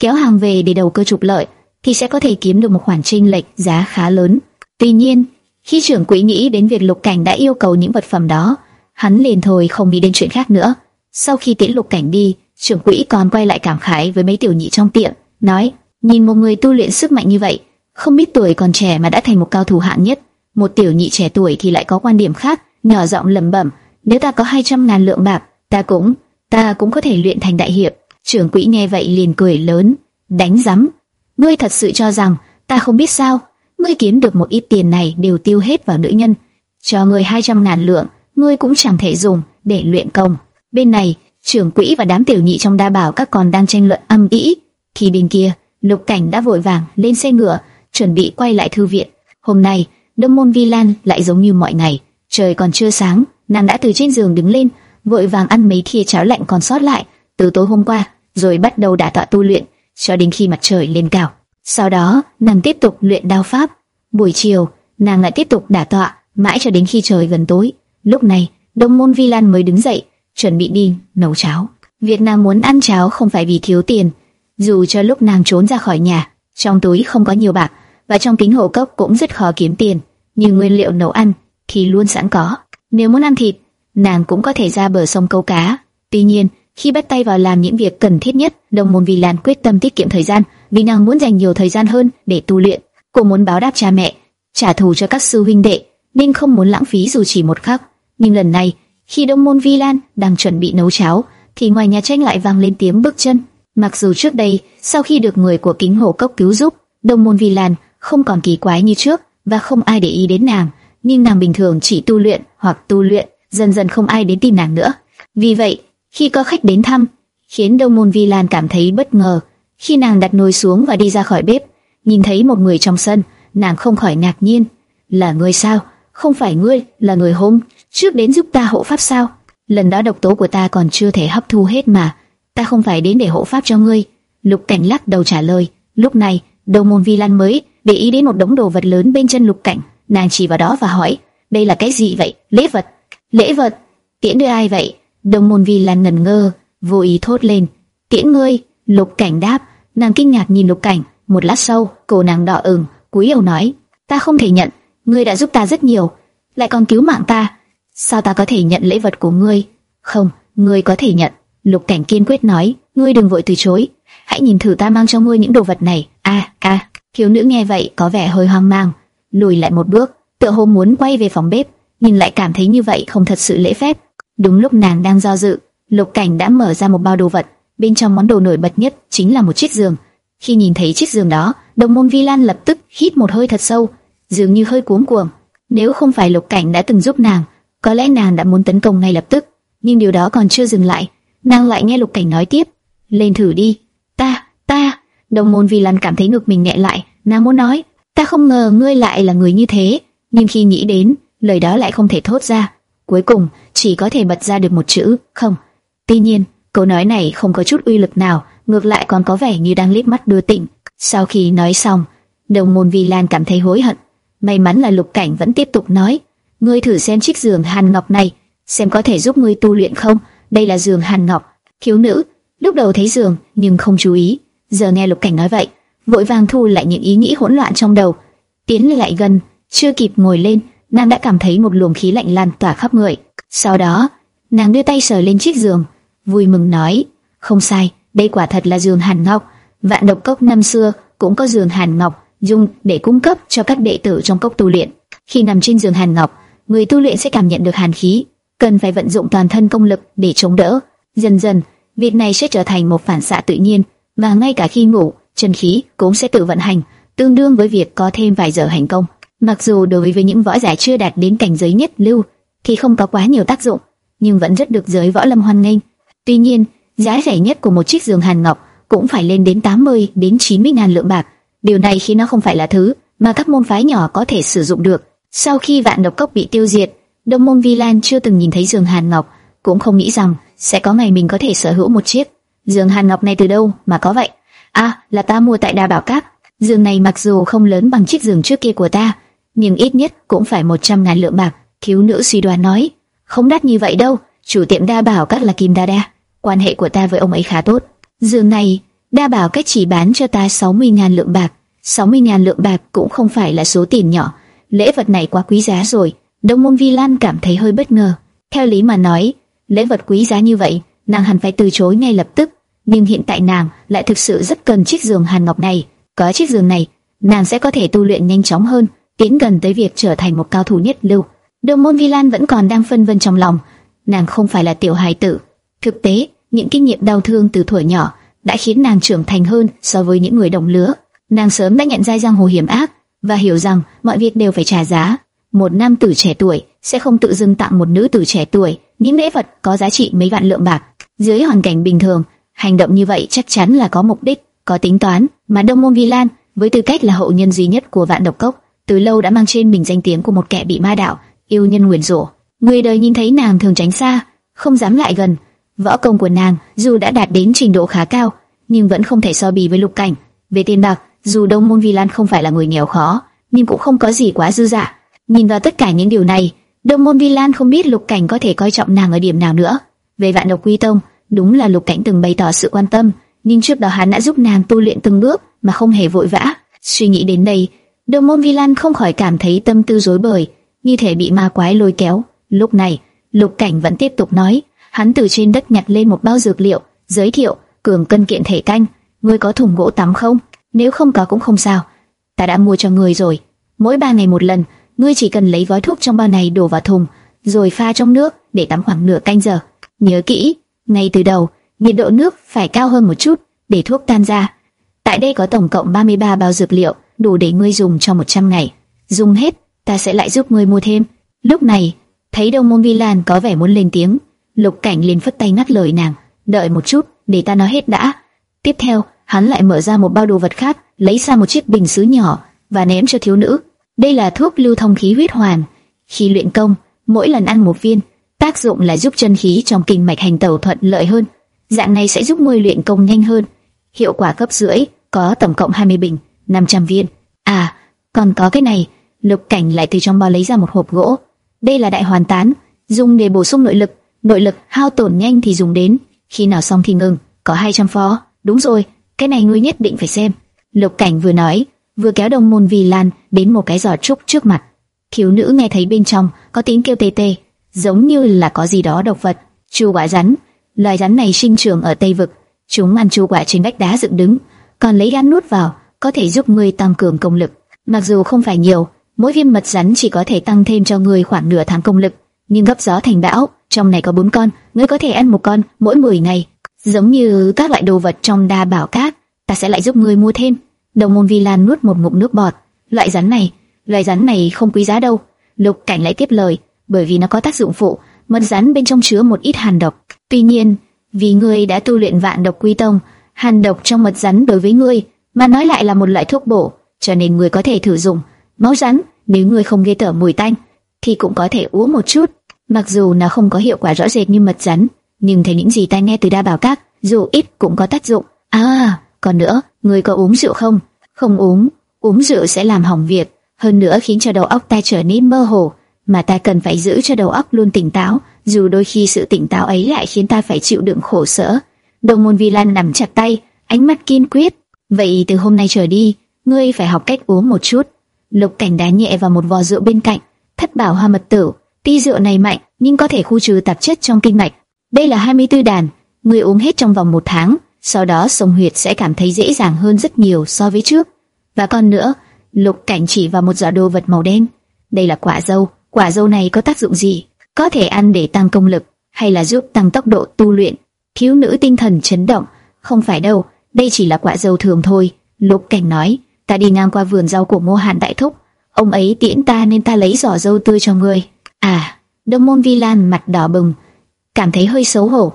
kéo hàng về để đầu cơ trục lợi, thì sẽ có thể kiếm được một khoản chênh lệch giá khá lớn. Tuy nhiên, khi trưởng quỹ nghĩ đến việc Lục Cảnh đã yêu cầu những vật phẩm đó, hắn liền thôi không nghĩ đến chuyện khác nữa. Sau khi tiễn Lục Cảnh đi, trưởng quỹ còn quay lại cảm khái với mấy tiểu nhị trong tiệm, nói: nhìn một người tu luyện sức mạnh như vậy, không biết tuổi còn trẻ mà đã thành một cao thủ hạng nhất. Một tiểu nhị trẻ tuổi thì lại có quan điểm khác, nhỏ giọng lẩm bẩm: nếu ta có 200 ngàn lượng bạc, ta cũng, ta cũng có thể luyện thành đại hiệp. Trưởng quỹ nghe vậy liền cười lớn, đánh rắm. Ngươi thật sự cho rằng ta không biết sao? Ngươi kiếm được một ít tiền này đều tiêu hết vào nữ nhân, cho ngươi 200 ngàn lượng, ngươi cũng chẳng thể dùng để luyện công. Bên này, trưởng quỹ và đám tiểu nhị trong đa bảo các con đang tranh luận âm ĩ. Khi bên kia, Lục Cảnh đã vội vàng lên xe ngựa, chuẩn bị quay lại thư viện. Hôm nay, Đông Môn Vi Lan lại giống như mọi ngày, trời còn chưa sáng, nàng đã từ trên giường đứng lên, vội vàng ăn mấy thìa cháo lạnh còn sót lại từ tối hôm qua, rồi bắt đầu đả tọa tu luyện cho đến khi mặt trời lên cao. Sau đó, nàng tiếp tục luyện đao pháp. Buổi chiều, nàng lại tiếp tục đả tọa, mãi cho đến khi trời gần tối. Lúc này, Đông Môn Vi Lan mới đứng dậy, chuẩn bị đi nấu cháo. Việc nàng muốn ăn cháo không phải vì thiếu tiền, dù cho lúc nàng trốn ra khỏi nhà, trong túi không có nhiều bạc và trong kính hồ cốc cũng rất khó kiếm tiền, nhưng nguyên liệu nấu ăn thì luôn sẵn có. Nếu muốn ăn thịt, nàng cũng có thể ra bờ sông câu cá. Tuy nhiên, khi bắt tay vào làm những việc cần thiết nhất, Đông Môn Vi Lan quyết tâm tiết kiệm thời gian, vì nàng muốn dành nhiều thời gian hơn để tu luyện. Cô muốn báo đáp cha mẹ, trả thù cho các sư huynh đệ, nên không muốn lãng phí dù chỉ một khắc. Nhưng lần này, khi Đông Môn Vi Lan đang chuẩn bị nấu cháo, thì ngoài nhà tranh lại vang lên tiếng bước chân. Mặc dù trước đây, sau khi được người của kính hồ cốc cứu giúp, Đông Môn Vi Lan không còn kỳ quái như trước và không ai để ý đến nàng, nhưng nàng bình thường chỉ tu luyện hoặc tu luyện, dần dần không ai đến tìm nàng nữa. Vì vậy, khi có khách đến thăm, khiến Đông Môn Vi Lan cảm thấy bất ngờ. Khi nàng đặt nồi xuống và đi ra khỏi bếp, nhìn thấy một người trong sân, nàng không khỏi ngạc nhiên. Là người sao? Không phải ngươi, là người hôm trước đến giúp ta hộ pháp sao? Lần đó độc tố của ta còn chưa thể hấp thu hết mà, ta không phải đến để hộ pháp cho ngươi. Lục Cảnh lắc đầu trả lời. Lúc này, Đông Môn Vi Lan mới để ý đến một đống đồ vật lớn bên chân Lục Cảnh, nàng chỉ vào đó và hỏi: đây là cái gì vậy? Lễ vật? Lễ vật? Tiễn đưa ai vậy? Đông môn vi lan ngần ngơ, vô ý thốt lên. Tiễn ngươi, lục cảnh đáp, Nàng kinh ngạc nhìn Lục Cảnh, một lát sau, cổ nàng đỏ ửng, cúi đầu nói: "Ta không thể nhận, ngươi đã giúp ta rất nhiều, lại còn cứu mạng ta, sao ta có thể nhận lễ vật của ngươi?" "Không, ngươi có thể nhận." Lục Cảnh kiên quyết nói: "Ngươi đừng vội từ chối, hãy nhìn thử ta mang cho ngươi những đồ vật này." A, a. Thiếu nữ nghe vậy có vẻ hơi hoang mang, lùi lại một bước, tựa hồ muốn quay về phòng bếp, nhìn lại cảm thấy như vậy không thật sự lễ phép. Đúng lúc nàng đang do dự, Lục Cảnh đã mở ra một bao đồ vật, bên trong món đồ nổi bật nhất chính là một chiếc giường. Khi nhìn thấy chiếc giường đó, Đồng Môn Vi Lan lập tức hít một hơi thật sâu, dường như hơi cuống cuồng. Nếu không phải Lục Cảnh đã từng giúp nàng, có lẽ nàng đã muốn tấn công ngay lập tức. Nhưng điều đó còn chưa dừng lại, nàng lại nghe Lục Cảnh nói tiếp: "Lên thử đi." "Ta, ta." Đồng Môn Vi Lan cảm thấy ngực mình nhẹ lại, nàng muốn nói: "Ta không ngờ ngươi lại là người như thế." Nhưng khi nghĩ đến, lời đó lại không thể thốt ra. Cuối cùng, chỉ có thể bật ra được một chữ: "Không." Tuy nhiên, câu nói này không có chút uy lực nào, ngược lại còn có vẻ như đang liếc mắt đưa tỉnh. Sau khi nói xong, Đồng Môn Vi Lan cảm thấy hối hận. May mắn là Lục Cảnh vẫn tiếp tục nói: "Ngươi thử xem chiếc giường hàn ngọc này, xem có thể giúp ngươi tu luyện không? Đây là giường hàn ngọc." Thiếu nữ lúc đầu thấy giường nhưng không chú ý, giờ nghe Lục Cảnh nói vậy, vội vàng thu lại những ý nghĩ hỗn loạn trong đầu, tiến lại gần, chưa kịp ngồi lên, nàng đã cảm thấy một luồng khí lạnh lan tỏa khắp người. Sau đó, nàng đưa tay sờ lên chiếc giường, vui mừng nói, không sai, đây quả thật là giường hàn ngọc. Vạn độc cốc năm xưa cũng có giường hàn ngọc dùng để cung cấp cho các đệ tử trong cốc tu luyện. Khi nằm trên giường hàn ngọc, người tu luyện sẽ cảm nhận được hàn khí, cần phải vận dụng toàn thân công lực để chống đỡ. Dần dần, việc này sẽ trở thành một phản xạ tự nhiên, và ngay cả khi ngủ, chân khí cũng sẽ tự vận hành, tương đương với việc có thêm vài giờ hành công. Mặc dù đối với những võ giả chưa đạt đến cảnh giới nhất lưu thì không có quá nhiều tác dụng, nhưng vẫn rất được giới võ lâm hoan nghênh. Tuy nhiên, giá rẻ nhất của một chiếc giường hàn ngọc cũng phải lên đến 80 đến 90 ngàn lượng bạc. Điều này khi nó không phải là thứ mà các môn phái nhỏ có thể sử dụng được. Sau khi vạn độc cốc bị tiêu diệt, Đông môn Vi Lan chưa từng nhìn thấy giường hàn ngọc, cũng không nghĩ rằng sẽ có ngày mình có thể sở hữu một chiếc. Giường hàn ngọc này từ đâu mà có vậy? À, là ta mua tại Đa Bảo cát. Giường này mặc dù không lớn bằng chiếc giường trước kia của ta, nhưng ít nhất cũng phải 100 ngàn lượng bạc. Thiếu nữ suy đoán nói, không đắt như vậy đâu, chủ tiệm Đa Bảo Các là Kim Đa Đa, quan hệ của ta với ông ấy khá tốt. Giường này, Đa Bảo cách chỉ bán cho ta 60 ngàn lượng bạc, 60 ngàn lượng bạc cũng không phải là số tiền nhỏ, lễ vật này quá quý giá rồi. Đông Môn Vi Lan cảm thấy hơi bất ngờ. Theo lý mà nói, lễ vật quý giá như vậy, nàng hẳn phải từ chối ngay lập tức. Nhưng hiện tại nàng lại thực sự rất cần chiếc giường hàn ngọc này. Có chiếc giường này, nàng sẽ có thể tu luyện nhanh chóng hơn, tiến gần tới việc trở thành một cao thủ nhất lưu. Đường môn Vi Lan vẫn còn đang phân vân trong lòng, nàng không phải là tiểu hài tử. Thực tế, những kinh nghiệm đau thương từ tuổi nhỏ đã khiến nàng trưởng thành hơn so với những người đồng lứa. Nàng sớm đã nhận ra giang hồ hiểm ác và hiểu rằng mọi việc đều phải trả giá. Một nam tử trẻ tuổi sẽ không tự dưng tặng một nữ tử trẻ tuổi những lễ vật có giá trị mấy vạn lượng bạc. Dưới hoàn cảnh bình thường, hành động như vậy chắc chắn là có mục đích, có tính toán. Mà Đông Môn Vi Lan với tư cách là hậu nhân duy nhất của Vạn Độc Cốc, từ lâu đã mang trên mình danh tiếng của một kẻ bị ma đạo, yêu nhân nguyền rủa. Người đời nhìn thấy nàng thường tránh xa, không dám lại gần. Võ công của nàng dù đã đạt đến trình độ khá cao, nhưng vẫn không thể so bì với Lục Cảnh. Về tiền bạc, dù Đông Môn Vi Lan không phải là người nghèo khó, nhưng cũng không có gì quá dư dả. Nhìn vào tất cả những điều này, Đông Môn Vi Lan không biết Lục Cảnh có thể coi trọng nàng ở điểm nào nữa. Về Vạn Độc Quy Tông, đúng là Lục Cảnh từng bày tỏ sự quan tâm, nhưng trước đó hắn đã giúp nàng tu luyện từng bước mà không hề vội vã. Suy nghĩ đến đây, Đồng môn Vi Lan không khỏi cảm thấy tâm tư rối bời, như thể bị ma quái lôi kéo. Lúc này, Lục Cảnh vẫn tiếp tục nói, hắn từ trên đất nhặt lên một bao dược liệu, giới thiệu, cường cân kiện thể canh, ngươi có thùng gỗ tắm không? Nếu không có cũng không sao, ta đã mua cho ngươi rồi. Mỗi ba ngày một lần, ngươi chỉ cần lấy gói thuốc trong bao này đổ vào thùng, rồi pha trong nước để tắm khoảng nửa canh giờ. Nhớ kỹ, ngay từ đầu, nhiệt độ nước phải cao hơn một chút để thuốc tan ra. Tại đây có tổng cộng 33 bao dược liệu, đủ để ngươi dùng cho 100 ngày. Dùng hết, ta sẽ lại giúp ngươi mua thêm. Lúc này, thấy Đông Môn Vi Lan có vẻ muốn lên tiếng, Lục Cảnh liền phất tay ngắt lời nàng, đợi một chút, để ta nói hết đã. Tiếp theo, hắn lại mở ra một bao đồ vật khác, lấy ra một chiếc bình sứ nhỏ và ném cho thiếu nữ. Đây là thuốc lưu thông khí huyết hoàn. Khi luyện công, mỗi lần ăn một viên, tác dụng là giúp chân khí trong kinh mạch hành tẩu thuận lợi hơn. Dạng này sẽ giúp ngươi luyện công nhanh hơn. Hiệu quả cấp rưỡi, có tổng cộng 20 bình, 500 viên. À, còn có cái này, Lục Cảnh lại từ trong bao lấy ra một hộp gỗ. Đây là đại hoàn tán, dùng để bổ sung nội lực, nội lực hao tổn nhanh thì dùng đến, khi nào xong thì ngừng, có 200 phó. Đúng rồi, cái này ngươi nhất định phải xem. Lục Cảnh vừa nói, vừa kéo đồng Môn Vi Lan đến một cái giỏ trúc trước mặt. Thiếu nữ nghe thấy bên trong có tiếng kêu tê tê, giống như là có gì đó độc vật. Chu quả rắn, loài rắn này sinh trưởng ở Tây vực, chúng ăn chu quả trên vách đá dựng đứng, còn lấy gan nuốt vào, có thể giúp ngươi tăng cường công lực. Mặc dù không phải nhiều, mỗi viên mật rắn chỉ có thể tăng thêm cho ngươi khoảng nửa tháng công lực, nhưng gấp gió thành bão, trong này có bốn con, ngươi có thể ăn một con mỗi 10 ngày. Giống như các loại đồ vật trong đa bảo cát, ta sẽ lại giúp ngươi mua thêm. Đồng môn Vi Lan nuốt một ngụm nước bọt, loại rắn này, loại rắn này không quý giá đâu. Lục Cảnh lại tiếp lời, bởi vì nó có tác dụng phụ, mật rắn bên trong chứa một ít hàn độc. Tuy nhiên, vì ngươi đã tu luyện vạn độc quy tông, hàn độc trong mật rắn đối với ngươi mà nói lại là một loại thuốc bổ, cho nên ngươi có thể thử dùng. Máu rắn, nếu ngươi không ghê tởm mùi tanh, thì cũng có thể uống một chút. Mặc dù nó không có hiệu quả rõ rệt như mật rắn, nhưng thấy những gì ta nghe từ đa bảo các, dù ít cũng có tác dụng. À, còn nữa, ngươi có uống rượu không? Không uống, uống rượu sẽ làm hỏng việc, hơn nữa khiến cho đầu óc ta trở nên mơ hồ, mà ta cần phải giữ cho đầu óc luôn tỉnh táo, dù đôi khi sự tỉnh táo ấy lại khiến ta phải chịu đựng khổ sở. Đồng môn Vi Lan nắm chặt tay, ánh mắt kiên quyết. Vậy từ hôm nay trở đi, ngươi phải học cách uống một chút. Lục Cảnh đá nhẹ vào một vò rượu bên cạnh, thất bảo hoa mật tử. Ti rượu này mạnh, nhưng có thể khu trừ tạp chất trong kinh mạch. Đây là 24 đàn, ngươi uống hết trong vòng một tháng, sau đó sông huyệt sẽ cảm thấy dễ dàng hơn rất nhiều so với trước. Và còn nữa, Lục Cảnh chỉ vào một giỏ đồ vật màu đen. Đây là quả dâu, quả dâu này có tác dụng gì? Có thể ăn để tăng công lực, hay là giúp tăng tốc độ tu luyện? Thiếu nữ tinh thần chấn động, không phải đâu, đây chỉ là quả dâu thường thôi. Lục Cảnh nói, ta đi ngang qua vườn rau của Mô Hàn Đại Thúc, ông ấy tiễn ta nên ta lấy giỏ dâu tươi cho ngươi. À, Đông Môn Vi Lan mặt đỏ bừng, cảm thấy hơi xấu hổ.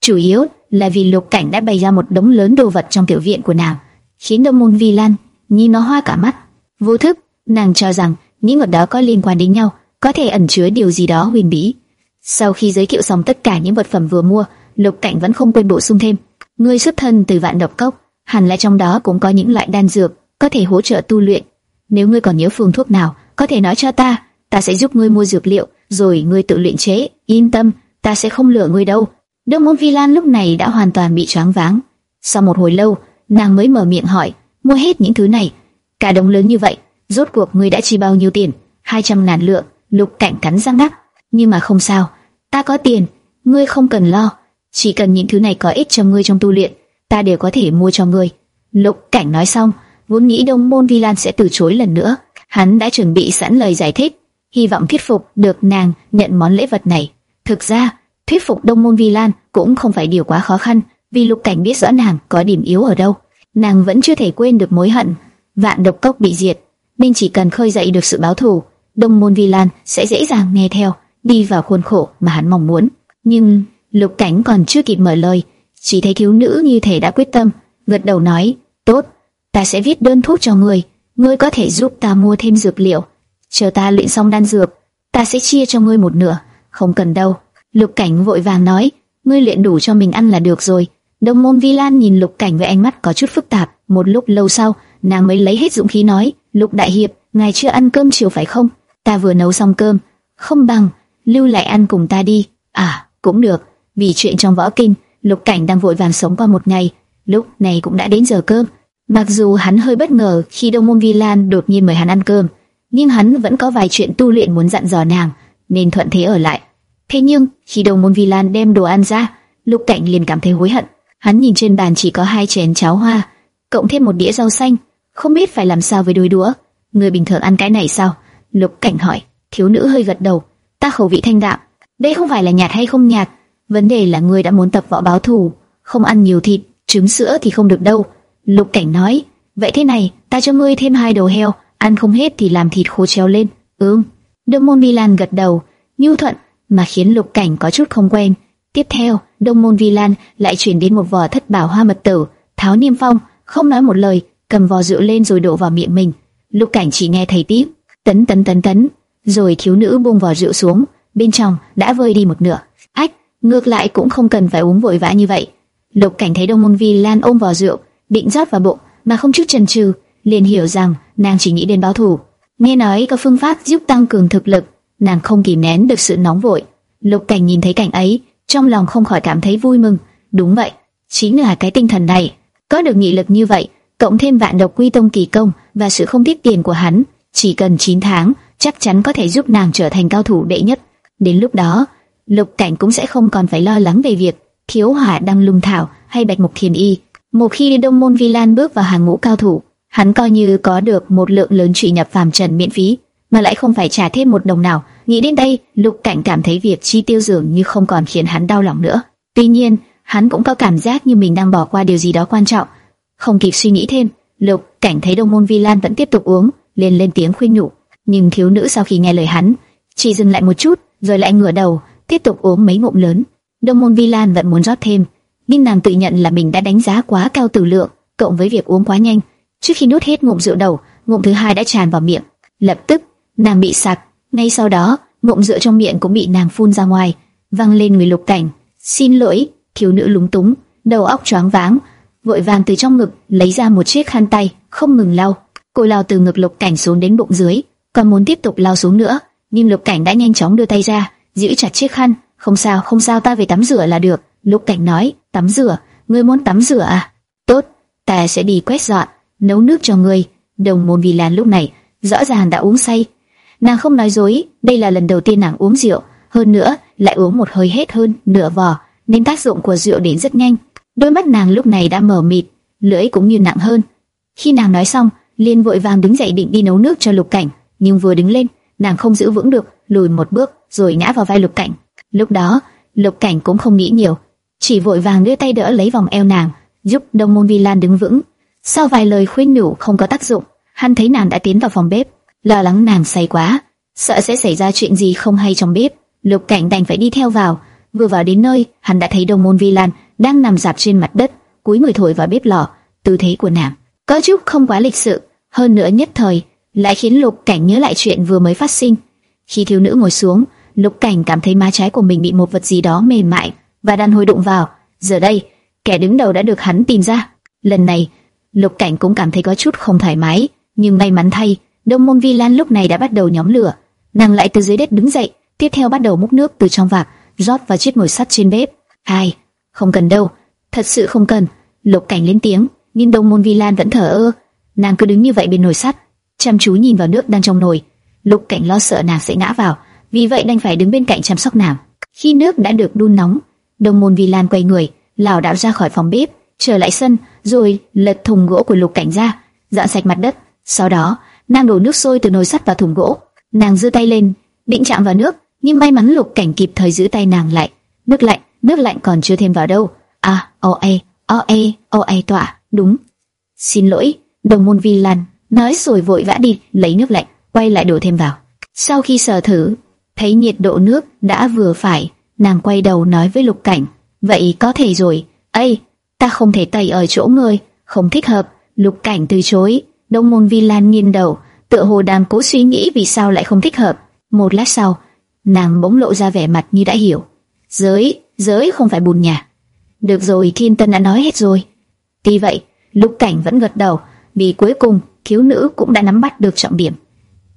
Chủ yếu là vì Lục Cảnh đã bày ra một đống lớn đồ vật trong tiểu viện của nàng, khiến Đông Môn Vi Lan nhìn nó hoa cả mắt. Vô thức, nàng cho rằng những vật đó có liên quan đến nhau, có thể ẩn chứa điều gì đó huyền bí. Sau khi giới thiệu xong tất cả những vật phẩm vừa mua, Lục Cảnh vẫn không quên bổ sung thêm, ngươi xuất thân từ vạn độc cốc, hẳn là trong đó cũng có những loại đan dược có thể hỗ trợ tu luyện. Nếu ngươi còn nhớ phương thuốc nào, có thể nói cho ta, ta sẽ giúp ngươi mua dược liệu, rồi ngươi tự luyện chế. Yên tâm, ta sẽ không lừa ngươi đâu. Đông Môn Vi Lan lúc này đã hoàn toàn bị choáng váng. Sau một hồi lâu, nàng mới mở miệng hỏi, mua hết những thứ này, cả đống lớn như vậy, rốt cuộc ngươi đã chi bao nhiêu tiền? 200 ngàn lượng. Lục Cảnh cắn răng đáp, nhưng mà không sao, ta có tiền, ngươi không cần lo, chỉ cần những thứ này có ích cho ngươi trong tu luyện, ta đều có thể mua cho ngươi. Lục Cảnh nói xong, vốn nghĩ Đông Môn Vi Lan sẽ từ chối lần nữa, hắn đã chuẩn bị sẵn lời giải thích, hy vọng thuyết phục được nàng nhận món lễ vật này. Thực ra, thuyết phục Đông Môn Vi Lan cũng không phải điều quá khó khăn, vì Lục Cảnh biết rõ nàng có điểm yếu ở đâu. Nàng vẫn chưa thể quên được mối hận, vạn độc cốc bị diệt, nên chỉ cần khơi dậy được sự báo thù, Đông môn Vi Lan sẽ dễ dàng nghe theo, đi vào khuôn khổ mà hắn mong muốn. Nhưng Lục Cảnh còn chưa kịp mở lời, chỉ thấy thiếu nữ như thể đã quyết tâm, gật đầu nói: "Tốt, ta sẽ viết đơn thuốc cho ngươi, ngươi có thể giúp ta mua thêm dược liệu. Chờ ta luyện xong đan dược, ta sẽ chia cho ngươi một nửa." "Không cần đâu." Lục Cảnh vội vàng nói: "Ngươi luyện đủ cho mình ăn là được rồi." Đông môn Vi Lan nhìn Lục Cảnh với ánh mắt có chút phức tạp, một lúc lâu sau, nàng mới lấy hết dũng khí nói: "Lục đại hiệp, ngài chưa ăn cơm chiều phải không?" Ta vừa nấu xong cơm, không bằng lưu lại ăn cùng ta đi. À, cũng được, vì chuyện trong võ kinh, Lục Cảnh đang vội vàng sống qua một ngày, lúc này cũng đã đến giờ cơm. Mặc dù hắn hơi bất ngờ khi Đông Môn Vi Lan đột nhiên mời hắn ăn cơm, nhưng hắn vẫn có vài chuyện tu luyện muốn dặn dò nàng, nên thuận thế ở lại. Thế nhưng khi Đông Môn Vi Lan đem đồ ăn ra, Lục Cảnh liền cảm thấy hối hận. Hắn nhìn trên bàn chỉ có hai chén cháo hoa, cộng thêm một đĩa rau xanh, không biết phải làm sao với đôi đũa. Người bình thường ăn cái này sao? Lục Cảnh hỏi, thiếu nữ hơi gật đầu, ta khẩu vị thanh đạm, đây không phải là nhạt hay không nhạt, vấn đề là ngươi đã muốn tập võ báo thù, không ăn nhiều thịt, trứng sữa thì không được đâu. Lục Cảnh nói, vậy thế này, ta cho ngươi thêm hai đầu heo, ăn không hết thì làm thịt khô treo lên. Ừm. Đông Môn Milan gật đầu, nhu thuận, mà khiến Lục Cảnh có chút không quen. Tiếp theo, Đông Môn Vi Lan lại chuyển đến một vò thất bảo hoa mật tử, tháo niêm phong, không nói một lời, cầm vò rượu lên rồi đổ vào miệng mình. Lục Cảnh chỉ nghe thấy tiếng tấn tấn tấn tấn, rồi thiếu nữ buông vò rượu xuống, bên trong đã vơi đi một nửa. Ách, ngược lại cũng không cần phải uống vội vã như vậy. Lục Cảnh thấy Đông Môn Vi Lan ôm vò rượu, định rót vào bụng, mà không chút chần chừ, liền hiểu rằng nàng chỉ nghĩ đến báo thù. Nghe nói có phương pháp giúp tăng cường thực lực, nàng không kìm nén được sự nóng vội. Lục Cảnh nhìn thấy cảnh ấy, trong lòng không khỏi cảm thấy vui mừng. Đúng vậy, chính là cái tinh thần này. Có được nghị lực như vậy, cộng thêm vạn độc quy tông kỳ công và sự không tiếc tiền của hắn, chỉ cần 9 tháng, chắc chắn có thể giúp nàng trở thành cao thủ đệ nhất. Đến lúc đó, Lục Cảnh cũng sẽ không còn phải lo lắng về việc thiếu hỏa đăng lung thảo hay bạch mục thiền y. Một khi Đông môn Vi Lan bước vào hàng ngũ cao thủ, hắn coi như có được một lượng lớn trụy nhập phàm trần miễn phí, mà lại không phải trả thêm một đồng nào. Nghĩ đến đây, Lục Cảnh cảm thấy việc chi tiêu dường như không còn khiến hắn đau lòng nữa. Tuy nhiên, hắn cũng có cảm giác như mình đang bỏ qua điều gì đó quan trọng. Không kịp suy nghĩ thêm, Lục Cảnh thấy Đông môn Vi Lan vẫn tiếp tục uống, liền lên tiếng khuyên nhủ. Nhưng thiếu nữ sau khi nghe lời hắn, chỉ dừng lại một chút, rồi lại ngửa đầu, tiếp tục uống mấy ngụm lớn. Đông môn Vi Lan vẫn muốn rót thêm, nhưng nàng tự nhận là mình đã đánh giá quá cao tử lượng, cộng với việc uống quá nhanh. Trước khi nuốt hết ngụm rượu đầu, ngụm thứ hai đã tràn vào miệng. Lập tức, nàng bị sặc. Ngay sau đó, ngụm rượu trong miệng cũng bị nàng phun ra ngoài, văng lên người Lục Cảnh. Xin lỗi, thiếu nữ lúng túng, đầu óc choáng váng, vội vàng từ trong ngực lấy ra một chiếc khăn tay, không ngừng lau. Cô lao từ ngực Lục Cảnh xuống đến bụng dưới, còn muốn tiếp tục lao xuống nữa, nhưng Lục Cảnh đã nhanh chóng đưa tay ra, giữ chặt chiếc khăn. Không sao, không sao, ta về tắm rửa là được. Lục Cảnh nói, tắm rửa, ngươi muốn tắm rửa à? Tốt, ta sẽ đi quét dọn, nấu nước cho ngươi. Đồng môn vì Lan lúc này rõ ràng đã uống say. Nàng không nói dối, đây là lần đầu tiên nàng uống rượu, hơn nữa lại uống một hơi hết hơn nửa vò, nên tác dụng của rượu đến rất nhanh. Đôi mắt nàng lúc này đã mở mịt, lưỡi cũng như nặng hơn. Khi nàng nói xong, liền vội vàng đứng dậy định đi nấu nước cho Lục Cảnh, nhưng vừa đứng lên, nàng không giữ vững được, lùi một bước, rồi ngã vào vai Lục Cảnh. Lúc đó, Lục Cảnh cũng không nghĩ nhiều, chỉ vội vàng đưa tay đỡ lấy vòng eo nàng, giúp Đông Môn Vi Lan đứng vững. Sau vài lời khuyên nhủ không có tác dụng, hắn thấy nàng đã tiến vào phòng bếp, lo lắng nàng say quá, sợ sẽ xảy ra chuyện gì không hay trong bếp. Lục Cảnh đành phải đi theo vào. Vừa vào đến nơi, hắn đã thấy Đông Môn Vi Lan đang nằm dạp trên mặt đất, cúi người thổi vào bếp lò. Tư thế của nàng có chút không quá lịch sự, hơn nữa nhất thời lại khiến Lục Cảnh nhớ lại chuyện vừa mới phát sinh. Khi thiếu nữ ngồi xuống, Lục Cảnh cảm thấy má trái của mình bị một vật gì đó mềm mại và đan hồi đụng vào. Giờ đây, kẻ đứng đầu đã được hắn tìm ra. Lần này, Lục Cảnh cũng cảm thấy có chút không thoải mái, nhưng may mắn thay, Đông Môn Vi Lan lúc này đã bắt đầu nhóm lửa. Nàng lại từ dưới đất đứng dậy, tiếp theo bắt đầu múc nước từ trong vạc, rót vào chiếc nồi sắt trên bếp. Ai, không cần đâu, thật sự không cần. Lục Cảnh lên tiếng, nhưng Đông Môn Vi Lan vẫn thở ơ. Nàng cứ đứng như vậy bên nồi sắt, chăm chú nhìn vào nước đang trong nồi. Lục Cảnh lo sợ nàng sẽ ngã vào, vì vậy đành phải đứng bên cạnh chăm sóc nàng. Khi nước đã được đun nóng, Đông Môn Vi Lan quay người, lảo đảo ra khỏi phòng bếp, trở lại sân, rồi lật thùng gỗ của Lục Cảnh ra, dọn sạch mặt đất. Sau đó, nàng đổ nước sôi từ nồi sắt vào thùng gỗ. Nàng giơ tay lên, định chạm vào nước, nhưng may mắn Lục Cảnh kịp thời giữ tay nàng lại. Nước lạnh, nước lạnh còn chưa thêm vào đâu. À, o ê, o ê, o e ê tọa, đúng. Xin lỗi, Đồng Môn Vi Lan nói rồi vội vã đi lấy nước lạnh, quay lại đổ thêm vào. Sau khi sờ thử, thấy nhiệt độ nước đã vừa phải, nàng quay đầu nói với Lục Cảnh, vậy có thể rồi. Ây, ta không thể tẩy ở chỗ ngươi, không thích hợp. Lục Cảnh từ chối. Đông Môn Vi Lan nghiêng đầu, tựa hồ đang cố suy nghĩ vì sao lại không thích hợp. Một lát sau, nàng bỗng lộ ra vẻ mặt như đã hiểu. Giới, giới không phải bùn nhà. Được rồi, Thiên Tân đã nói hết rồi. Tuy vậy, Lục Cảnh vẫn gật đầu, vì cuối cùng thiếu nữ cũng đã nắm bắt được trọng điểm.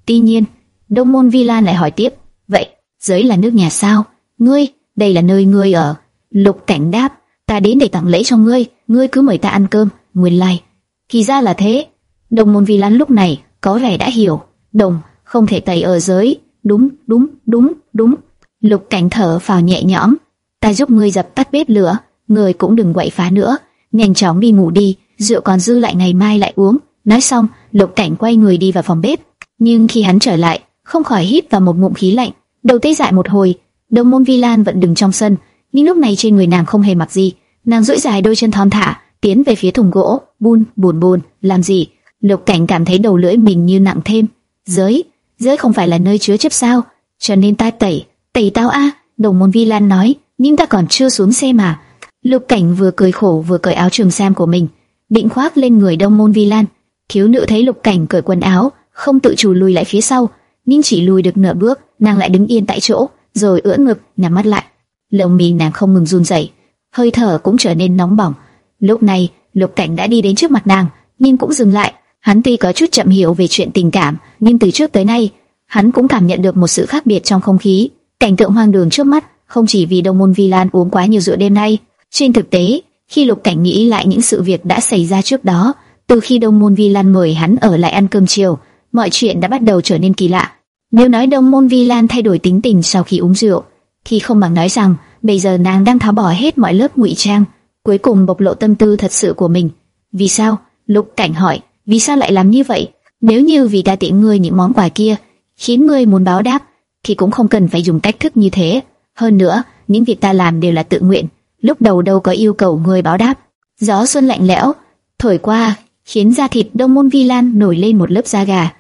Tuy nhiên, Đông Môn Vi Lan lại hỏi tiếp, vậy giới là nước nhà sao? Ngươi, đây là nơi ngươi ở. Lục Cảnh đáp, ta đến để tặng lễ cho ngươi, ngươi cứ mời ta ăn cơm. Nguyên lai, like. thì ra là thế. đông môn Vi Lan lúc này có vẻ đã hiểu, đồng không thể tẩy ở giới. Đúng, đúng, đúng, đúng. Lục Cảnh thở phào nhẹ nhõm, ta giúp ngươi dập tắt bếp lửa, ngươi cũng đừng quậy phá nữa, nhanh chóng đi ngủ đi, rượu còn dư lại ngày mai lại uống. Nói xong, Lục Cảnh quay người đi vào phòng bếp, nhưng khi hắn trở lại, không khỏi hít vào một ngụm khí lạnh, đầu tê dại một hồi. Đồng môn Vi Lan vẫn đứng trong sân, nhưng lúc này trên người nàng không hề mặc gì, nàng duỗi dài đôi chân thon thả, tiến về phía thùng gỗ, bun buồn buồn, làm gì? Lục Cảnh cảm thấy đầu lưỡi mình như nặng thêm. Giới, giới không phải là nơi chứa chấp sao? Cho nên ta tẩy, tẩy tao a. Đồng môn Vi Lan nói, nhưng ta còn chưa xuống xe mà. Lục Cảnh vừa cười khổ vừa cởi áo trường sam của mình, định khoác lên người Đông Môn Vi Lan. Thiếu nữ thấy Lục Cảnh cởi quần áo, không tự chủ lùi lại phía sau, nhưng chỉ lùi được nửa bước, nàng lại đứng yên tại chỗ, rồi ưỡn ngực, nằm mắt lại. Lông mi nàng không ngừng run rẩy, hơi thở cũng trở nên nóng bỏng. Lúc này, Lục Cảnh đã đi đến trước mặt nàng, nhưng cũng dừng lại. Hắn tuy có chút chậm hiểu về chuyện tình cảm, nhưng từ trước tới nay, hắn cũng cảm nhận được một sự khác biệt trong không khí. Cảnh tượng hoang đường trước mắt, không chỉ vì Đông Môn Vi Lan uống quá nhiều rượu đêm nay, trên thực tế, Khi Lục Cảnh nghĩ lại những sự việc đã xảy ra trước đó, từ khi Đông Môn Vi Lan mời hắn ở lại ăn cơm chiều, mọi chuyện đã bắt đầu trở nên kỳ lạ. Nếu nói Đông Môn Vi Lan thay đổi tính tình sau khi uống rượu, thì không bằng nói rằng bây giờ nàng đang tháo bỏ hết mọi lớp ngụy trang, cuối cùng bộc lộ tâm tư thật sự của mình. Vì sao? Lục Cảnh hỏi, vì sao lại làm như vậy? Nếu như vì ta tiện ngươi những món quà kia, khiến ngươi muốn báo đáp, thì cũng không cần phải dùng cách thức như thế. Hơn nữa, những việc ta làm đều là tự nguyện, lúc đầu đâu có yêu cầu người báo đáp. Gió xuân lạnh lẽo thổi qua, khiến da thịt Đông Môn Vi Lan nổi lên một lớp da gà.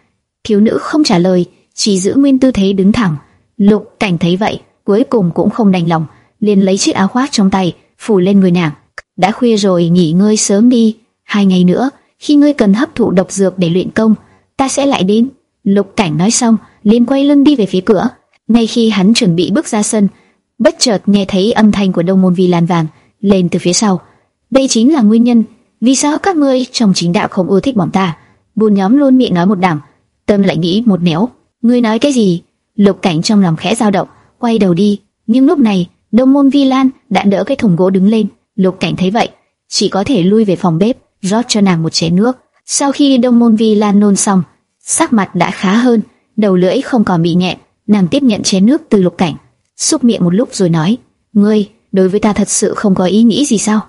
Thiếu nữ không trả lời, chỉ giữ nguyên tư thế đứng thẳng. Lục Cảnh thấy vậy, cuối cùng cũng không đành lòng, liền lấy chiếc áo khoác trong tay phủ lên người nàng. đã khuya rồi, nghỉ ngơi sớm đi. Hai ngày nữa, khi ngươi cần hấp thụ độc dược để luyện công, ta sẽ lại đến. Lục Cảnh nói xong, liền quay lưng đi về phía cửa. Ngay khi hắn chuẩn bị bước ra sân, bất chợt nghe thấy âm thanh của Đông Môn Vi Lan vàng lên từ phía sau. Đây chính là nguyên nhân vì sao các ngươi trong chính đạo không ưa thích bọn ta. Buồn nhóm luôn miệng nói một đằng, tâm lại nghĩ một nẻo. Ngươi nói cái gì? Lục Cảnh trong lòng khẽ dao động, quay đầu đi. Nhưng lúc này, Đông Môn Vi Lan đã đỡ cái thùng gỗ đứng lên. Lục Cảnh thấy vậy, chỉ có thể lui về phòng bếp, rót cho nàng một chén nước. Sau khi Đông Môn Vi Lan nôn xong, sắc mặt đã khá hơn, đầu lưỡi không còn bị nhẹ. Nàng tiếp nhận chén nước từ Lục Cảnh, xúc miệng một lúc rồi nói: "Ngươi, đối với ta thật sự không có ý nghĩ gì sao?"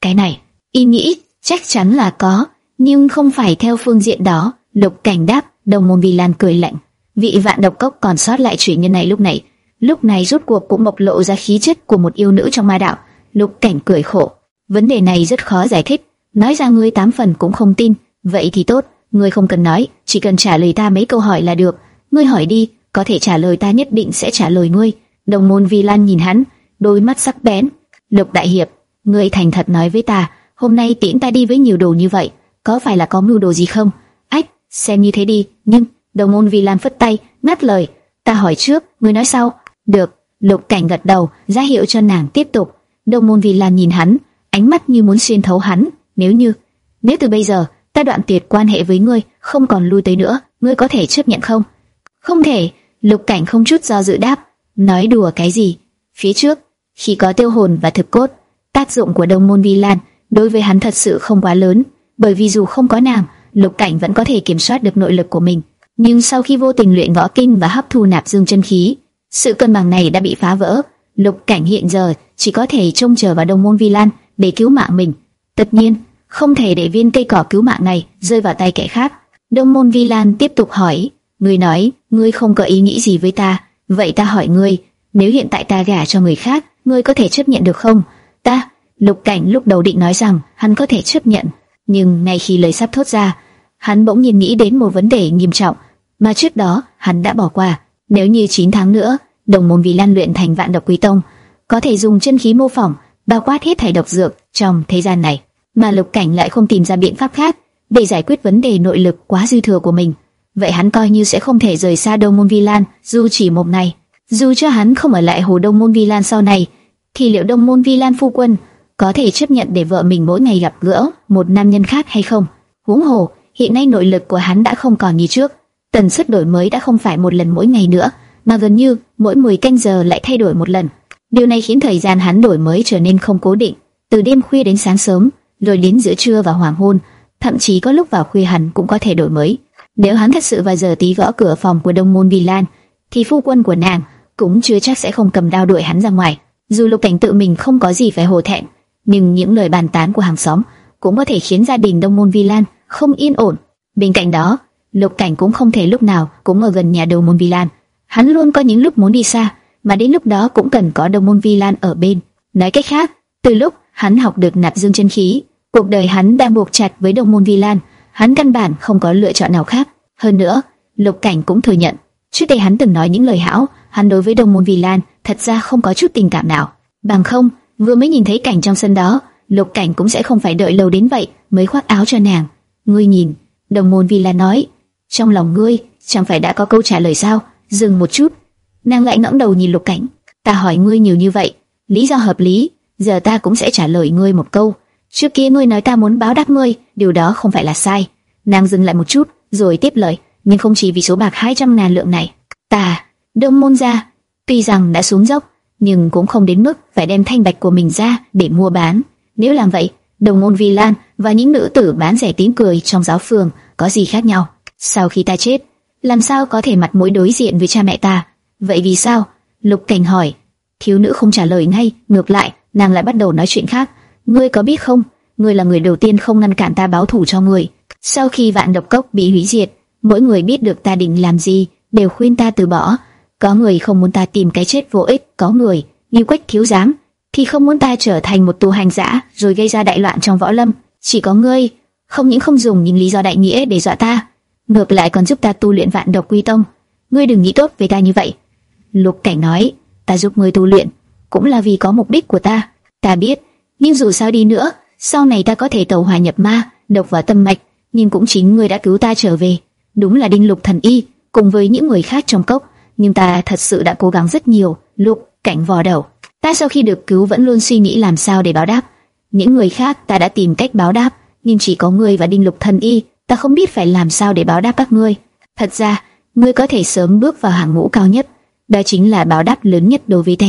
"Cái này, ý nghĩ chắc chắn là có, nhưng không phải theo phương diện đó." Lục Cảnh đáp. đồng Môn Vi Lan cười lạnh. Vị vạn độc cốc còn sót lại chuyện nhân này lúc này lúc này rốt cuộc cũng bộc lộ ra khí chất của một yêu nữ trong ma đạo. Lục Cảnh cười khổ, vấn đề này rất khó giải thích, nói ra ngươi tám phần cũng không tin, vậy thì tốt, ngươi không cần nói, chỉ cần trả lời ta mấy câu hỏi là được. Ngươi hỏi đi, có thể trả lời ta nhất định sẽ trả lời ngươi. Đồng môn Vi Lan nhìn hắn, đôi mắt sắc bén. Lục Đại Hiệp, ngươi thành thật nói với ta, hôm nay tiễn ta đi với nhiều đồ như vậy, có phải là có mưu đồ gì không? Ách, xem như thế đi, nhưng đồng môn Vi Lan phất tay, ngắt lời. Ta hỏi trước, ngươi nói sau. Được, Lục Cảnh gật đầu, ra hiệu cho nàng tiếp tục. Đông Môn Vi Lan nhìn hắn, ánh mắt như muốn xuyên thấu hắn. Nếu như, nếu từ bây giờ ta đoạn tuyệt quan hệ với ngươi, không còn lui tới nữa, ngươi có thể chấp nhận không? Không thể. Lục Cảnh không chút do dự đáp. Nói đùa cái gì? Phía trước, khi có tiêu hồn và thực cốt, tác dụng của Đông Môn Vi Lan đối với hắn thật sự không quá lớn, bởi vì dù không có nàng, Lục Cảnh vẫn có thể kiểm soát được nội lực của mình. Nhưng sau khi vô tình luyện võ kinh và hấp thu nạp dương chân khí, sự cân bằng này đã bị phá vỡ. Lục Cảnh hiện giờ chỉ có thể trông chờ vào Đông Môn Vi Lan để cứu mạng mình. Tất nhiên, không thể để viên cây cỏ cứu mạng này rơi vào tay kẻ khác. Đông Môn Vi Lan tiếp tục hỏi, ngươi nói, ngươi không có ý nghĩ gì với ta, vậy ta hỏi ngươi, nếu hiện tại ta gả cho người khác, ngươi có thể chấp nhận được không? Ta, Lục Cảnh lúc đầu định nói rằng hắn có thể chấp nhận, nhưng ngay khi lời sắp thốt ra, hắn bỗng nhiên nghĩ đến một vấn đề nghiêm trọng mà trước đó hắn đã bỏ qua. Nếu như 9 tháng nữa, đồng môn vì lan luyện thành vạn độc quý tông, có thể dùng chân khí mô phỏng, bao quát hết thảy độc dược trong thế gian này, mà Lục Cảnh lại không tìm ra biện pháp khác để giải quyết vấn đề nội lực quá dư thừa của mình. Vậy hắn coi như sẽ không thể rời xa Đông Môn Vi Lan dù chỉ một ngày. Dù cho hắn không ở lại hồ Đông Môn Vi Lan sau này, thì liệu Đông Môn Vi Lan phu quân có thể chấp nhận để vợ mình mỗi ngày gặp gỡ một nam nhân khác hay không? Huống hồ, hiện nay nội lực của hắn đã không còn như trước, tần suất đổi mới đã không phải một lần mỗi ngày nữa, mà gần như mỗi 10 canh giờ lại thay đổi một lần. Điều này khiến thời gian hắn đổi mới trở nên không cố định, từ đêm khuya đến sáng sớm, rồi đến giữa trưa và hoàng hôn, thậm chí có lúc vào khuya hắn cũng có thể đổi mới. Nếu hắn thật sự vào giờ tí gõ cửa phòng của Đông môn Vi Lan, thì phu quân của nàng cũng chưa chắc sẽ không cầm đao đuổi hắn ra ngoài. Dù Lục Cảnh tự mình không có gì phải hổ thẹn, nhưng những lời bàn tán của hàng xóm cũng có thể khiến gia đình Đông môn Vi Lan không yên ổn. Bên cạnh đó, Lục Cảnh cũng không thể lúc nào cũng ở gần nhà Đông môn Vi Lan. Hắn luôn có những lúc muốn đi xa, mà đến lúc đó cũng cần có Đông môn Vi Lan ở bên. Nói cách khác, từ lúc hắn học được nạp dương chân khí, cuộc đời hắn đang buộc chặt với Đông môn Vi Lan, hắn căn bản không có lựa chọn nào khác. Hơn nữa, Lục Cảnh cũng thừa nhận, trước đây hắn từng nói những lời hảo. hắn đối với Đồng môn Vi Lan thật ra không có chút tình cảm nào. Bằng không, vừa mới nhìn thấy cảnh trong sân đó, Lục Cảnh cũng sẽ không phải đợi lâu đến vậy mới khoác áo cho nàng. Ngươi nhìn, Đồng môn Vi Lan nói, trong lòng ngươi chẳng phải đã có câu trả lời sao? Dừng một chút, nàng lại ngẩng đầu nhìn Lục Cảnh. Ta hỏi ngươi nhiều như vậy, lý do hợp lý, giờ ta cũng sẽ trả lời ngươi một câu. Trước kia ngươi nói ta muốn báo đáp ngươi, điều đó không phải là sai. Nàng dừng lại một chút, rồi tiếp lời, nhưng không chỉ vì số bạc 200 ngàn lượng này. Ta, đông môn gia, tuy rằng đã xuống dốc, nhưng cũng không đến mức phải đem thanh bạch của mình ra để mua bán. Nếu làm vậy, đồng môn Vi Lan và những nữ tử bán rẻ tiếng cười trong giáo phường có gì khác nhau? Sau khi ta chết, làm sao có thể mặt mũi đối diện với cha mẹ ta? Vậy vì sao? Lục Cảnh hỏi. Thiếu nữ không trả lời ngay, ngược lại, nàng lại bắt đầu nói chuyện khác. Ngươi có biết không? Ngươi là người đầu tiên không ngăn cản ta báo thù cho ngươi. Sau khi vạn độc cốc bị hủy diệt, mỗi người biết được ta định làm gì, đều khuyên ta từ bỏ. Có người không muốn ta tìm cái chết vô ích, có người như Quách thiếu giám thì không muốn ta trở thành một tù hành giả rồi gây ra đại loạn trong võ lâm. Chỉ có ngươi, không những không dùng những lý do đại nghĩa để dọa ta, ngược lại còn giúp ta tu luyện vạn độc quy tông. Ngươi đừng nghĩ tốt về ta như vậy. Lục Cảnh nói, ta giúp ngươi tu luyện cũng là vì có mục đích của ta. Ta biết, nhưng dù sao đi nữa, sau này ta có thể tẩu hòa nhập ma, độc vào tâm mạch, nhưng cũng chính ngươi đã cứu ta trở về. Đúng là đinh lục thần y, cùng với những người khác trong cốc, nhưng ta thật sự đã cố gắng rất nhiều. Lục Cảnh vò đầu. Ta sau khi được cứu vẫn luôn suy nghĩ làm sao để báo đáp. Những người khác ta đã tìm cách báo đáp, nhưng chỉ có ngươi và Đinh Lục Thần Y, ta không biết phải làm sao để báo đáp các ngươi. Thật ra, ngươi có thể sớm bước vào hàng ngũ cao nhất, đó chính là báo đáp lớn nhất đối với ta.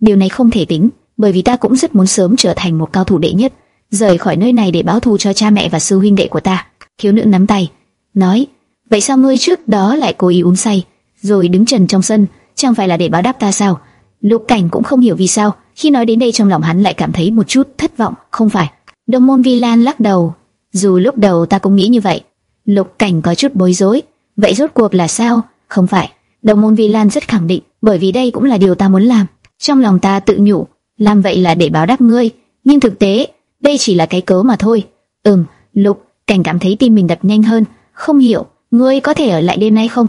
Điều này không thể tính, bởi vì ta cũng rất muốn sớm trở thành một cao thủ đệ nhất, rời khỏi nơi này để báo thù cho cha mẹ và sư huynh đệ của ta. Thiếu nữ nắm tay, nói: vậy sao ngươi trước đó lại cố ý uống say, rồi đứng trần trong sân, chẳng phải là để báo đáp ta sao? Lục Cảnh cũng không hiểu vì sao, khi nói đến đây trong lòng hắn lại cảm thấy một chút thất vọng, không phải. Đồng môn Vi Lan lắc đầu, dù lúc đầu ta cũng nghĩ như vậy. Lục Cảnh có chút bối rối, vậy rốt cuộc là sao? Không phải. Đồng môn Vi Lan rất khẳng định, bởi vì đây cũng là điều ta muốn làm. Trong lòng ta tự nhủ, làm vậy là để báo đáp ngươi, nhưng thực tế, đây chỉ là cái cớ mà thôi. Ừm, Lục Cảnh cảm thấy tim mình đập nhanh hơn, không hiểu, ngươi có thể ở lại đêm nay không?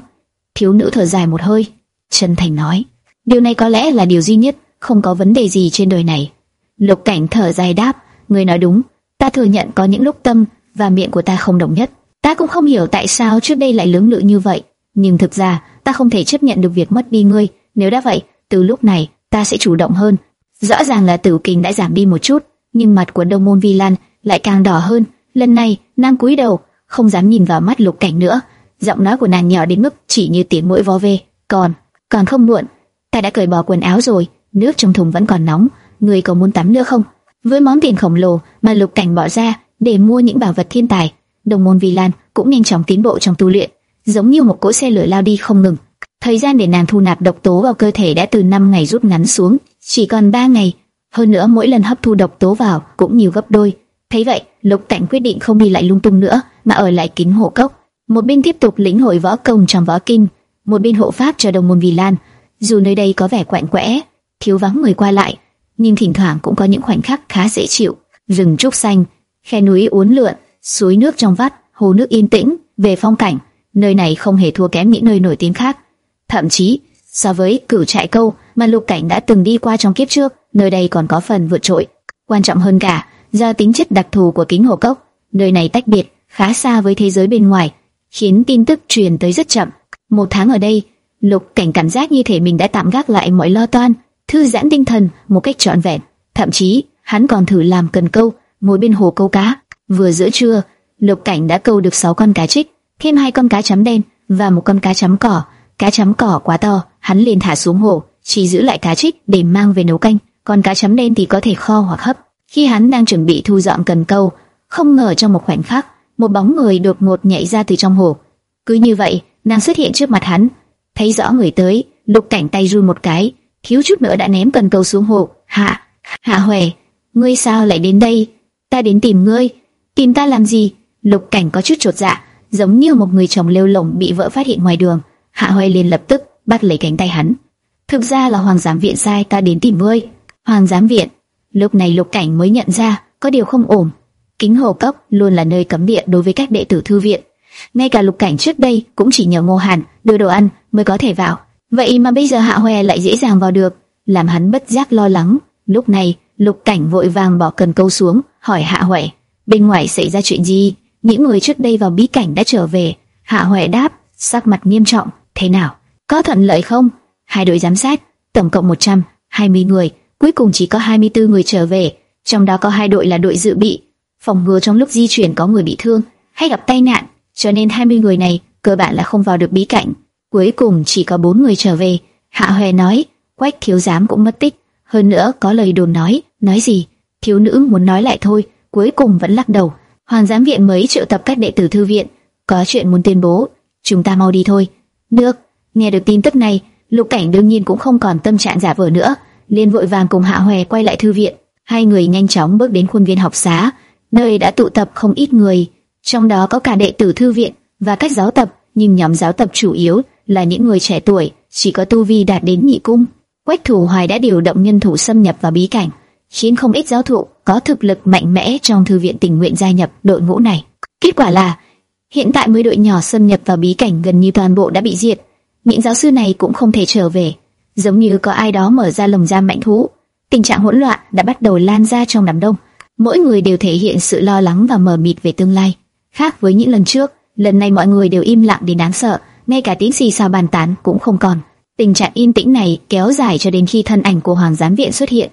Thiếu nữ thở dài một hơi, chân thành nói. Điều này có lẽ là điều duy nhất, không có vấn đề gì trên đời này. Lục Cảnh thở dài đáp, người nói đúng, ta thừa nhận có những lúc tâm và miệng của ta không đồng nhất. Ta cũng không hiểu tại sao trước đây lại lưỡng lự như vậy, nhưng thực ra ta không thể chấp nhận được việc mất đi ngươi. Nếu đã vậy, từ lúc này ta sẽ chủ động hơn. Rõ ràng là tử kình đã giảm đi một chút, nhưng mặt của Đông Môn Vi Lan lại càng đỏ hơn. Lần này, nàng cúi đầu, không dám nhìn vào mắt Lục Cảnh nữa. Giọng nói của nàng nhỏ đến mức chỉ như tiếng mũi vó về. Còn, còn không muộn, ta đã cởi bỏ quần áo rồi, nước trong thùng vẫn còn nóng, người có muốn tắm nữa không? Với món tiền khổng lồ mà Lục Cảnh bỏ ra để mua những bảo vật thiên tài, đồng môn Vi Lan cũng nhanh chóng tiến bộ trong tu luyện, giống như một cỗ xe lửa lao đi không ngừng. Thời gian để nàng thu nạp độc tố vào cơ thể đã từ 5 ngày rút ngắn xuống, chỉ còn 3 ngày. Hơn nữa mỗi lần hấp thu độc tố vào cũng nhiều gấp đôi. Thấy vậy, Lục Cảnh quyết định không đi lại lung tung nữa, mà ở lại kính hộ cốc. Một bên tiếp tục lĩnh hội võ công trong võ kinh, một bên hộ pháp cho đồng môn vì Lan. Dù nơi đây có vẻ quạnh quẽ, thiếu vắng người qua lại, nhưng thỉnh thoảng cũng có những khoảnh khắc khá dễ chịu. Rừng trúc xanh, khe núi uốn lượn, suối nước trong vắt, hồ nước yên tĩnh. Về phong cảnh, nơi này không hề thua kém những nơi nổi tiếng khác. Thậm chí, so với cửu trại câu mà Lục Cảnh đã từng đi qua trong kiếp trước, nơi đây còn có phần vượt trội. Quan trọng hơn cả, do tính chất đặc thù của kính hồ cốc, nơi này tách biệt khá xa với thế giới bên ngoài, khiến tin tức truyền tới rất chậm. Một tháng ở đây, Lục Cảnh cảm giác như thể mình đã tạm gác lại mọi lo toan, thư giãn tinh thần một cách trọn vẹn. Thậm chí, hắn còn thử làm cần câu, ngồi bên hồ câu cá. Vừa giữa trưa, Lục Cảnh đã câu được 6 con cá trích, thêm hai con cá chấm đen và một con cá chấm cỏ. Cá chấm cỏ quá to, hắn liền thả xuống hồ, chỉ giữ lại cá trích để mang về nấu canh, còn cá chấm đen thì có thể kho hoặc hấp. Khi hắn đang chuẩn bị thu dọn cần câu, không ngờ trong một khoảnh khắc, một bóng người đột ngột nhảy ra từ trong hồ. Cứ như vậy, nàng xuất hiện trước mặt hắn, thấy rõ người tới, lục cảnh tay run một cái, thiếu chút nữa đã ném cần câu xuống hồ. Hạ, Hạ Huệ, ngươi sao lại đến đây? Ta đến tìm ngươi. Tìm ta làm gì? Lục cảnh có chút trột dạ, giống như một người chồng lêu lổng bị vợ phát hiện ngoài đường. Hạ Huệ liền lập tức bắt lấy cánh tay hắn. Thực ra là Hoàng giám viện sai ta đến tìm ngươi. Hoàng giám viện. Lúc này Lục cảnh mới nhận ra có điều không ổn. Kính hồ cốc luôn là nơi cấm địa đối với các đệ tử thư viện. Ngay cả Lục cảnh trước đây cũng chỉ nhờ Ngô Hàn đưa đồ ăn mới có thể vào. Vậy mà bây giờ Hạ Hoè lại dễ dàng vào được, làm hắn bất giác lo lắng. Lúc này, Lục Cảnh vội vàng bỏ cần câu xuống, hỏi Hạ Hoè, bên ngoài xảy ra chuyện gì? Những người trước đây vào bí cảnh đã trở về. Hạ Hoè đáp, sắc mặt nghiêm trọng, thế nào? Có thuận lợi không? Hai đội giám sát, tổng cộng 120 người, cuối cùng chỉ có 24 người trở về, trong đó có hai đội là đội dự bị, phòng ngừa trong lúc di chuyển có người bị thương hay gặp tai nạn, cho nên 20 người này cơ bản là không vào được bí cảnh. Cuối cùng chỉ có bốn người trở về. Hạ Hoè nói, Quách thiếu giám cũng mất tích. Hơn nữa có lời đồn nói, nói gì? Thiếu nữ muốn nói lại thôi, cuối cùng vẫn lắc đầu. Hoàng giám viện mới triệu tập các đệ tử thư viện, có chuyện muốn tuyên bố, chúng ta mau đi thôi. nước nghe được tin tức này, Lục Cảnh đương nhiên cũng không còn tâm trạng giả vờ nữa, liền vội vàng cùng Hạ Hoè quay lại thư viện. Hai người nhanh chóng bước đến khuôn viên học xá, nơi đã tụ tập không ít người, trong đó có cả đệ tử thư viện và các giáo tập, nhưng nhóm giáo tập chủ yếu là những người trẻ tuổi, chỉ có tu vi đạt đến nhị cung. Quách Thủ Hoài đã điều động nhân thủ xâm nhập vào bí cảnh, khiến không ít giáo thụ có thực lực mạnh mẽ trong thư viện tình nguyện gia nhập đội ngũ này. Kết quả là, hiện tại mới đội nhỏ xâm nhập vào bí cảnh gần như toàn bộ đã bị diệt. Những giáo sư này cũng không thể trở về, giống như có ai đó mở ra lồng giam mạnh thú. Tình trạng hỗn loạn đã bắt đầu lan ra trong đám đông. Mỗi người đều thể hiện sự lo lắng và mờ mịt về tương lai. Khác với những lần trước, lần này mọi người đều im lặng đến đáng sợ, ngay cả tiếng xì xào bàn tán cũng không còn. Tình trạng yên tĩnh này kéo dài cho đến khi thân ảnh của Hoàng giám viện xuất hiện.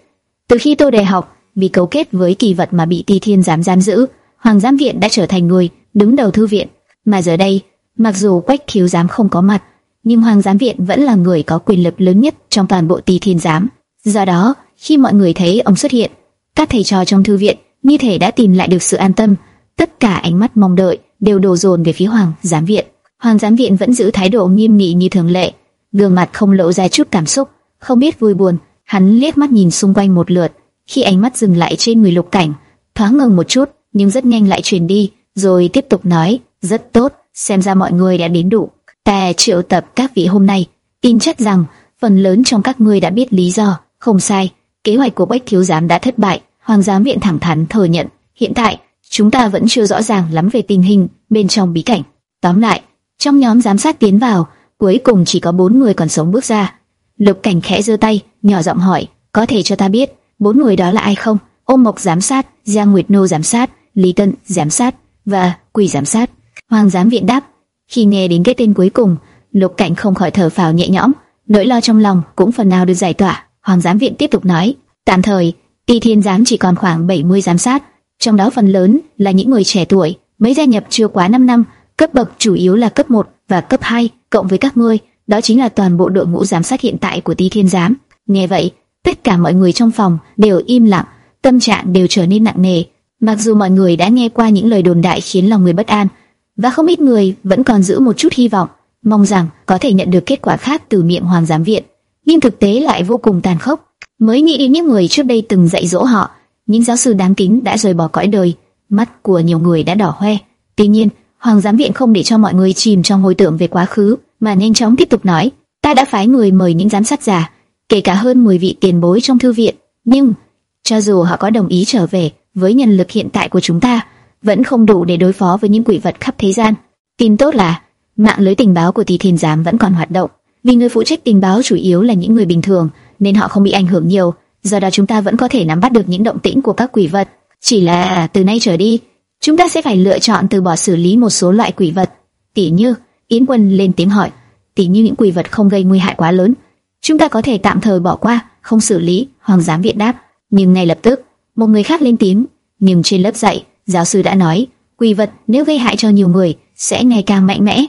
Từ khi tô đề học, vì cấu kết với kỳ vật mà bị Ti Thiên giám giam giữ, Hoàng giám viện đã trở thành người đứng đầu thư viện. Mà giờ đây, mặc dù Quách thiếu giám không có mặt, nhưng Hoàng giám viện vẫn là người có quyền lực lớn nhất trong toàn bộ tì Thiên giám. Do đó, khi mọi người thấy ông xuất hiện, các thầy trò trong thư viện như thể đã tìm lại được sự an tâm, tất cả ánh mắt mong đợi đều đổ dồn về phía Hoàng giám viện. Hoàng giám viện vẫn giữ thái độ nghiêm nghị như thường lệ, gương mặt không lộ ra chút cảm xúc, không biết vui buồn. Hắn liếc mắt nhìn xung quanh một lượt, khi ánh mắt dừng lại trên người Lục Cảnh, thoáng ngừng một chút, nhưng rất nhanh lại chuyển đi, rồi tiếp tục nói, rất tốt, xem ra mọi người đã đến đủ. Ta triệu tập các vị hôm nay, tin chắc rằng phần lớn trong các ngươi đã biết lý do, không sai, kế hoạch của Bách thiếu giám đã thất bại. Hoàng giám viện thẳng thắn thừa nhận, hiện tại chúng ta vẫn chưa rõ ràng lắm về tình hình bên trong bí cảnh. Tóm lại, trong nhóm giám sát tiến vào, cuối cùng chỉ có bốn người còn sống bước ra. Lục Cảnh khẽ giơ tay, nhỏ giọng hỏi, có thể cho ta biết bốn người đó là ai không? Ôm Mộc giám sát, Giang Nguyệt Nô giám sát, Lý Tân giám sát và Quỷ giám sát. Hoàng giám viện đáp. Khi nghe đến cái tên cuối cùng, Lục Cảnh không khỏi thở phào nhẹ nhõm, nỗi lo trong lòng cũng phần nào được giải tỏa. Hoàng giám viện tiếp tục nói, tạm thời, Y Thiên giám chỉ còn khoảng 70 giám sát, trong đó phần lớn là những người trẻ tuổi, mới gia nhập chưa quá 5 năm, cấp bậc chủ yếu là cấp 1 và cấp 2, cộng với các ngươi, đó chính là toàn bộ đội ngũ giám sát hiện tại của Ti Thiên giám. Nghe vậy, tất cả mọi người trong phòng đều im lặng, tâm trạng đều trở nên nặng nề. Mặc dù mọi người đã nghe qua những lời đồn đại khiến lòng người bất an, và không ít người vẫn còn giữ một chút hy vọng, mong rằng có thể nhận được kết quả khác từ miệng Hoàng giám viện, nhưng thực tế lại vô cùng tàn khốc. Mới nghĩ đến những người trước đây từng dạy dỗ họ, những giáo sư đáng kính đã rời bỏ cõi đời, mắt của nhiều người đã đỏ hoe. Tuy nhiên, Hoàng giám viện không để cho mọi người chìm trong hồi tưởng về quá khứ, mà nhanh chóng tiếp tục nói: "Ta đã phái người mời những giám sát giả, kể cả hơn 10 vị tiền bối trong thư viện, nhưng cho dù họ có đồng ý trở về, với nhân lực hiện tại của chúng ta, vẫn không đủ để đối phó với những quỷ vật khắp thế gian. Tin tốt là mạng lưới tình báo của Tỷ Thiên giám vẫn còn hoạt động, vì người phụ trách tình báo chủ yếu là những người bình thường, nên họ không bị ảnh hưởng nhiều. giờ đó chúng ta vẫn có thể nắm bắt được những động tĩnh của các quỷ vật. Chỉ là từ nay trở đi, chúng ta sẽ phải lựa chọn từ bỏ xử lý một số loại quỷ vật, tỷ như Yến Quân lên tiếng hỏi, tỷ như những quỷ vật không gây nguy hại quá lớn, chúng ta có thể tạm thời bỏ qua, không xử lý. Hoàng giám viện đáp, nhưng ngay lập tức một người khác lên tiếng, nhưng trên lớp dạy, giáo sư đã nói, quỷ vật nếu gây hại cho nhiều người sẽ ngày càng mạnh mẽ.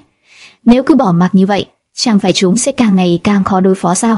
Nếu cứ bỏ mặc như vậy, chẳng phải chúng sẽ càng ngày càng khó đối phó sao?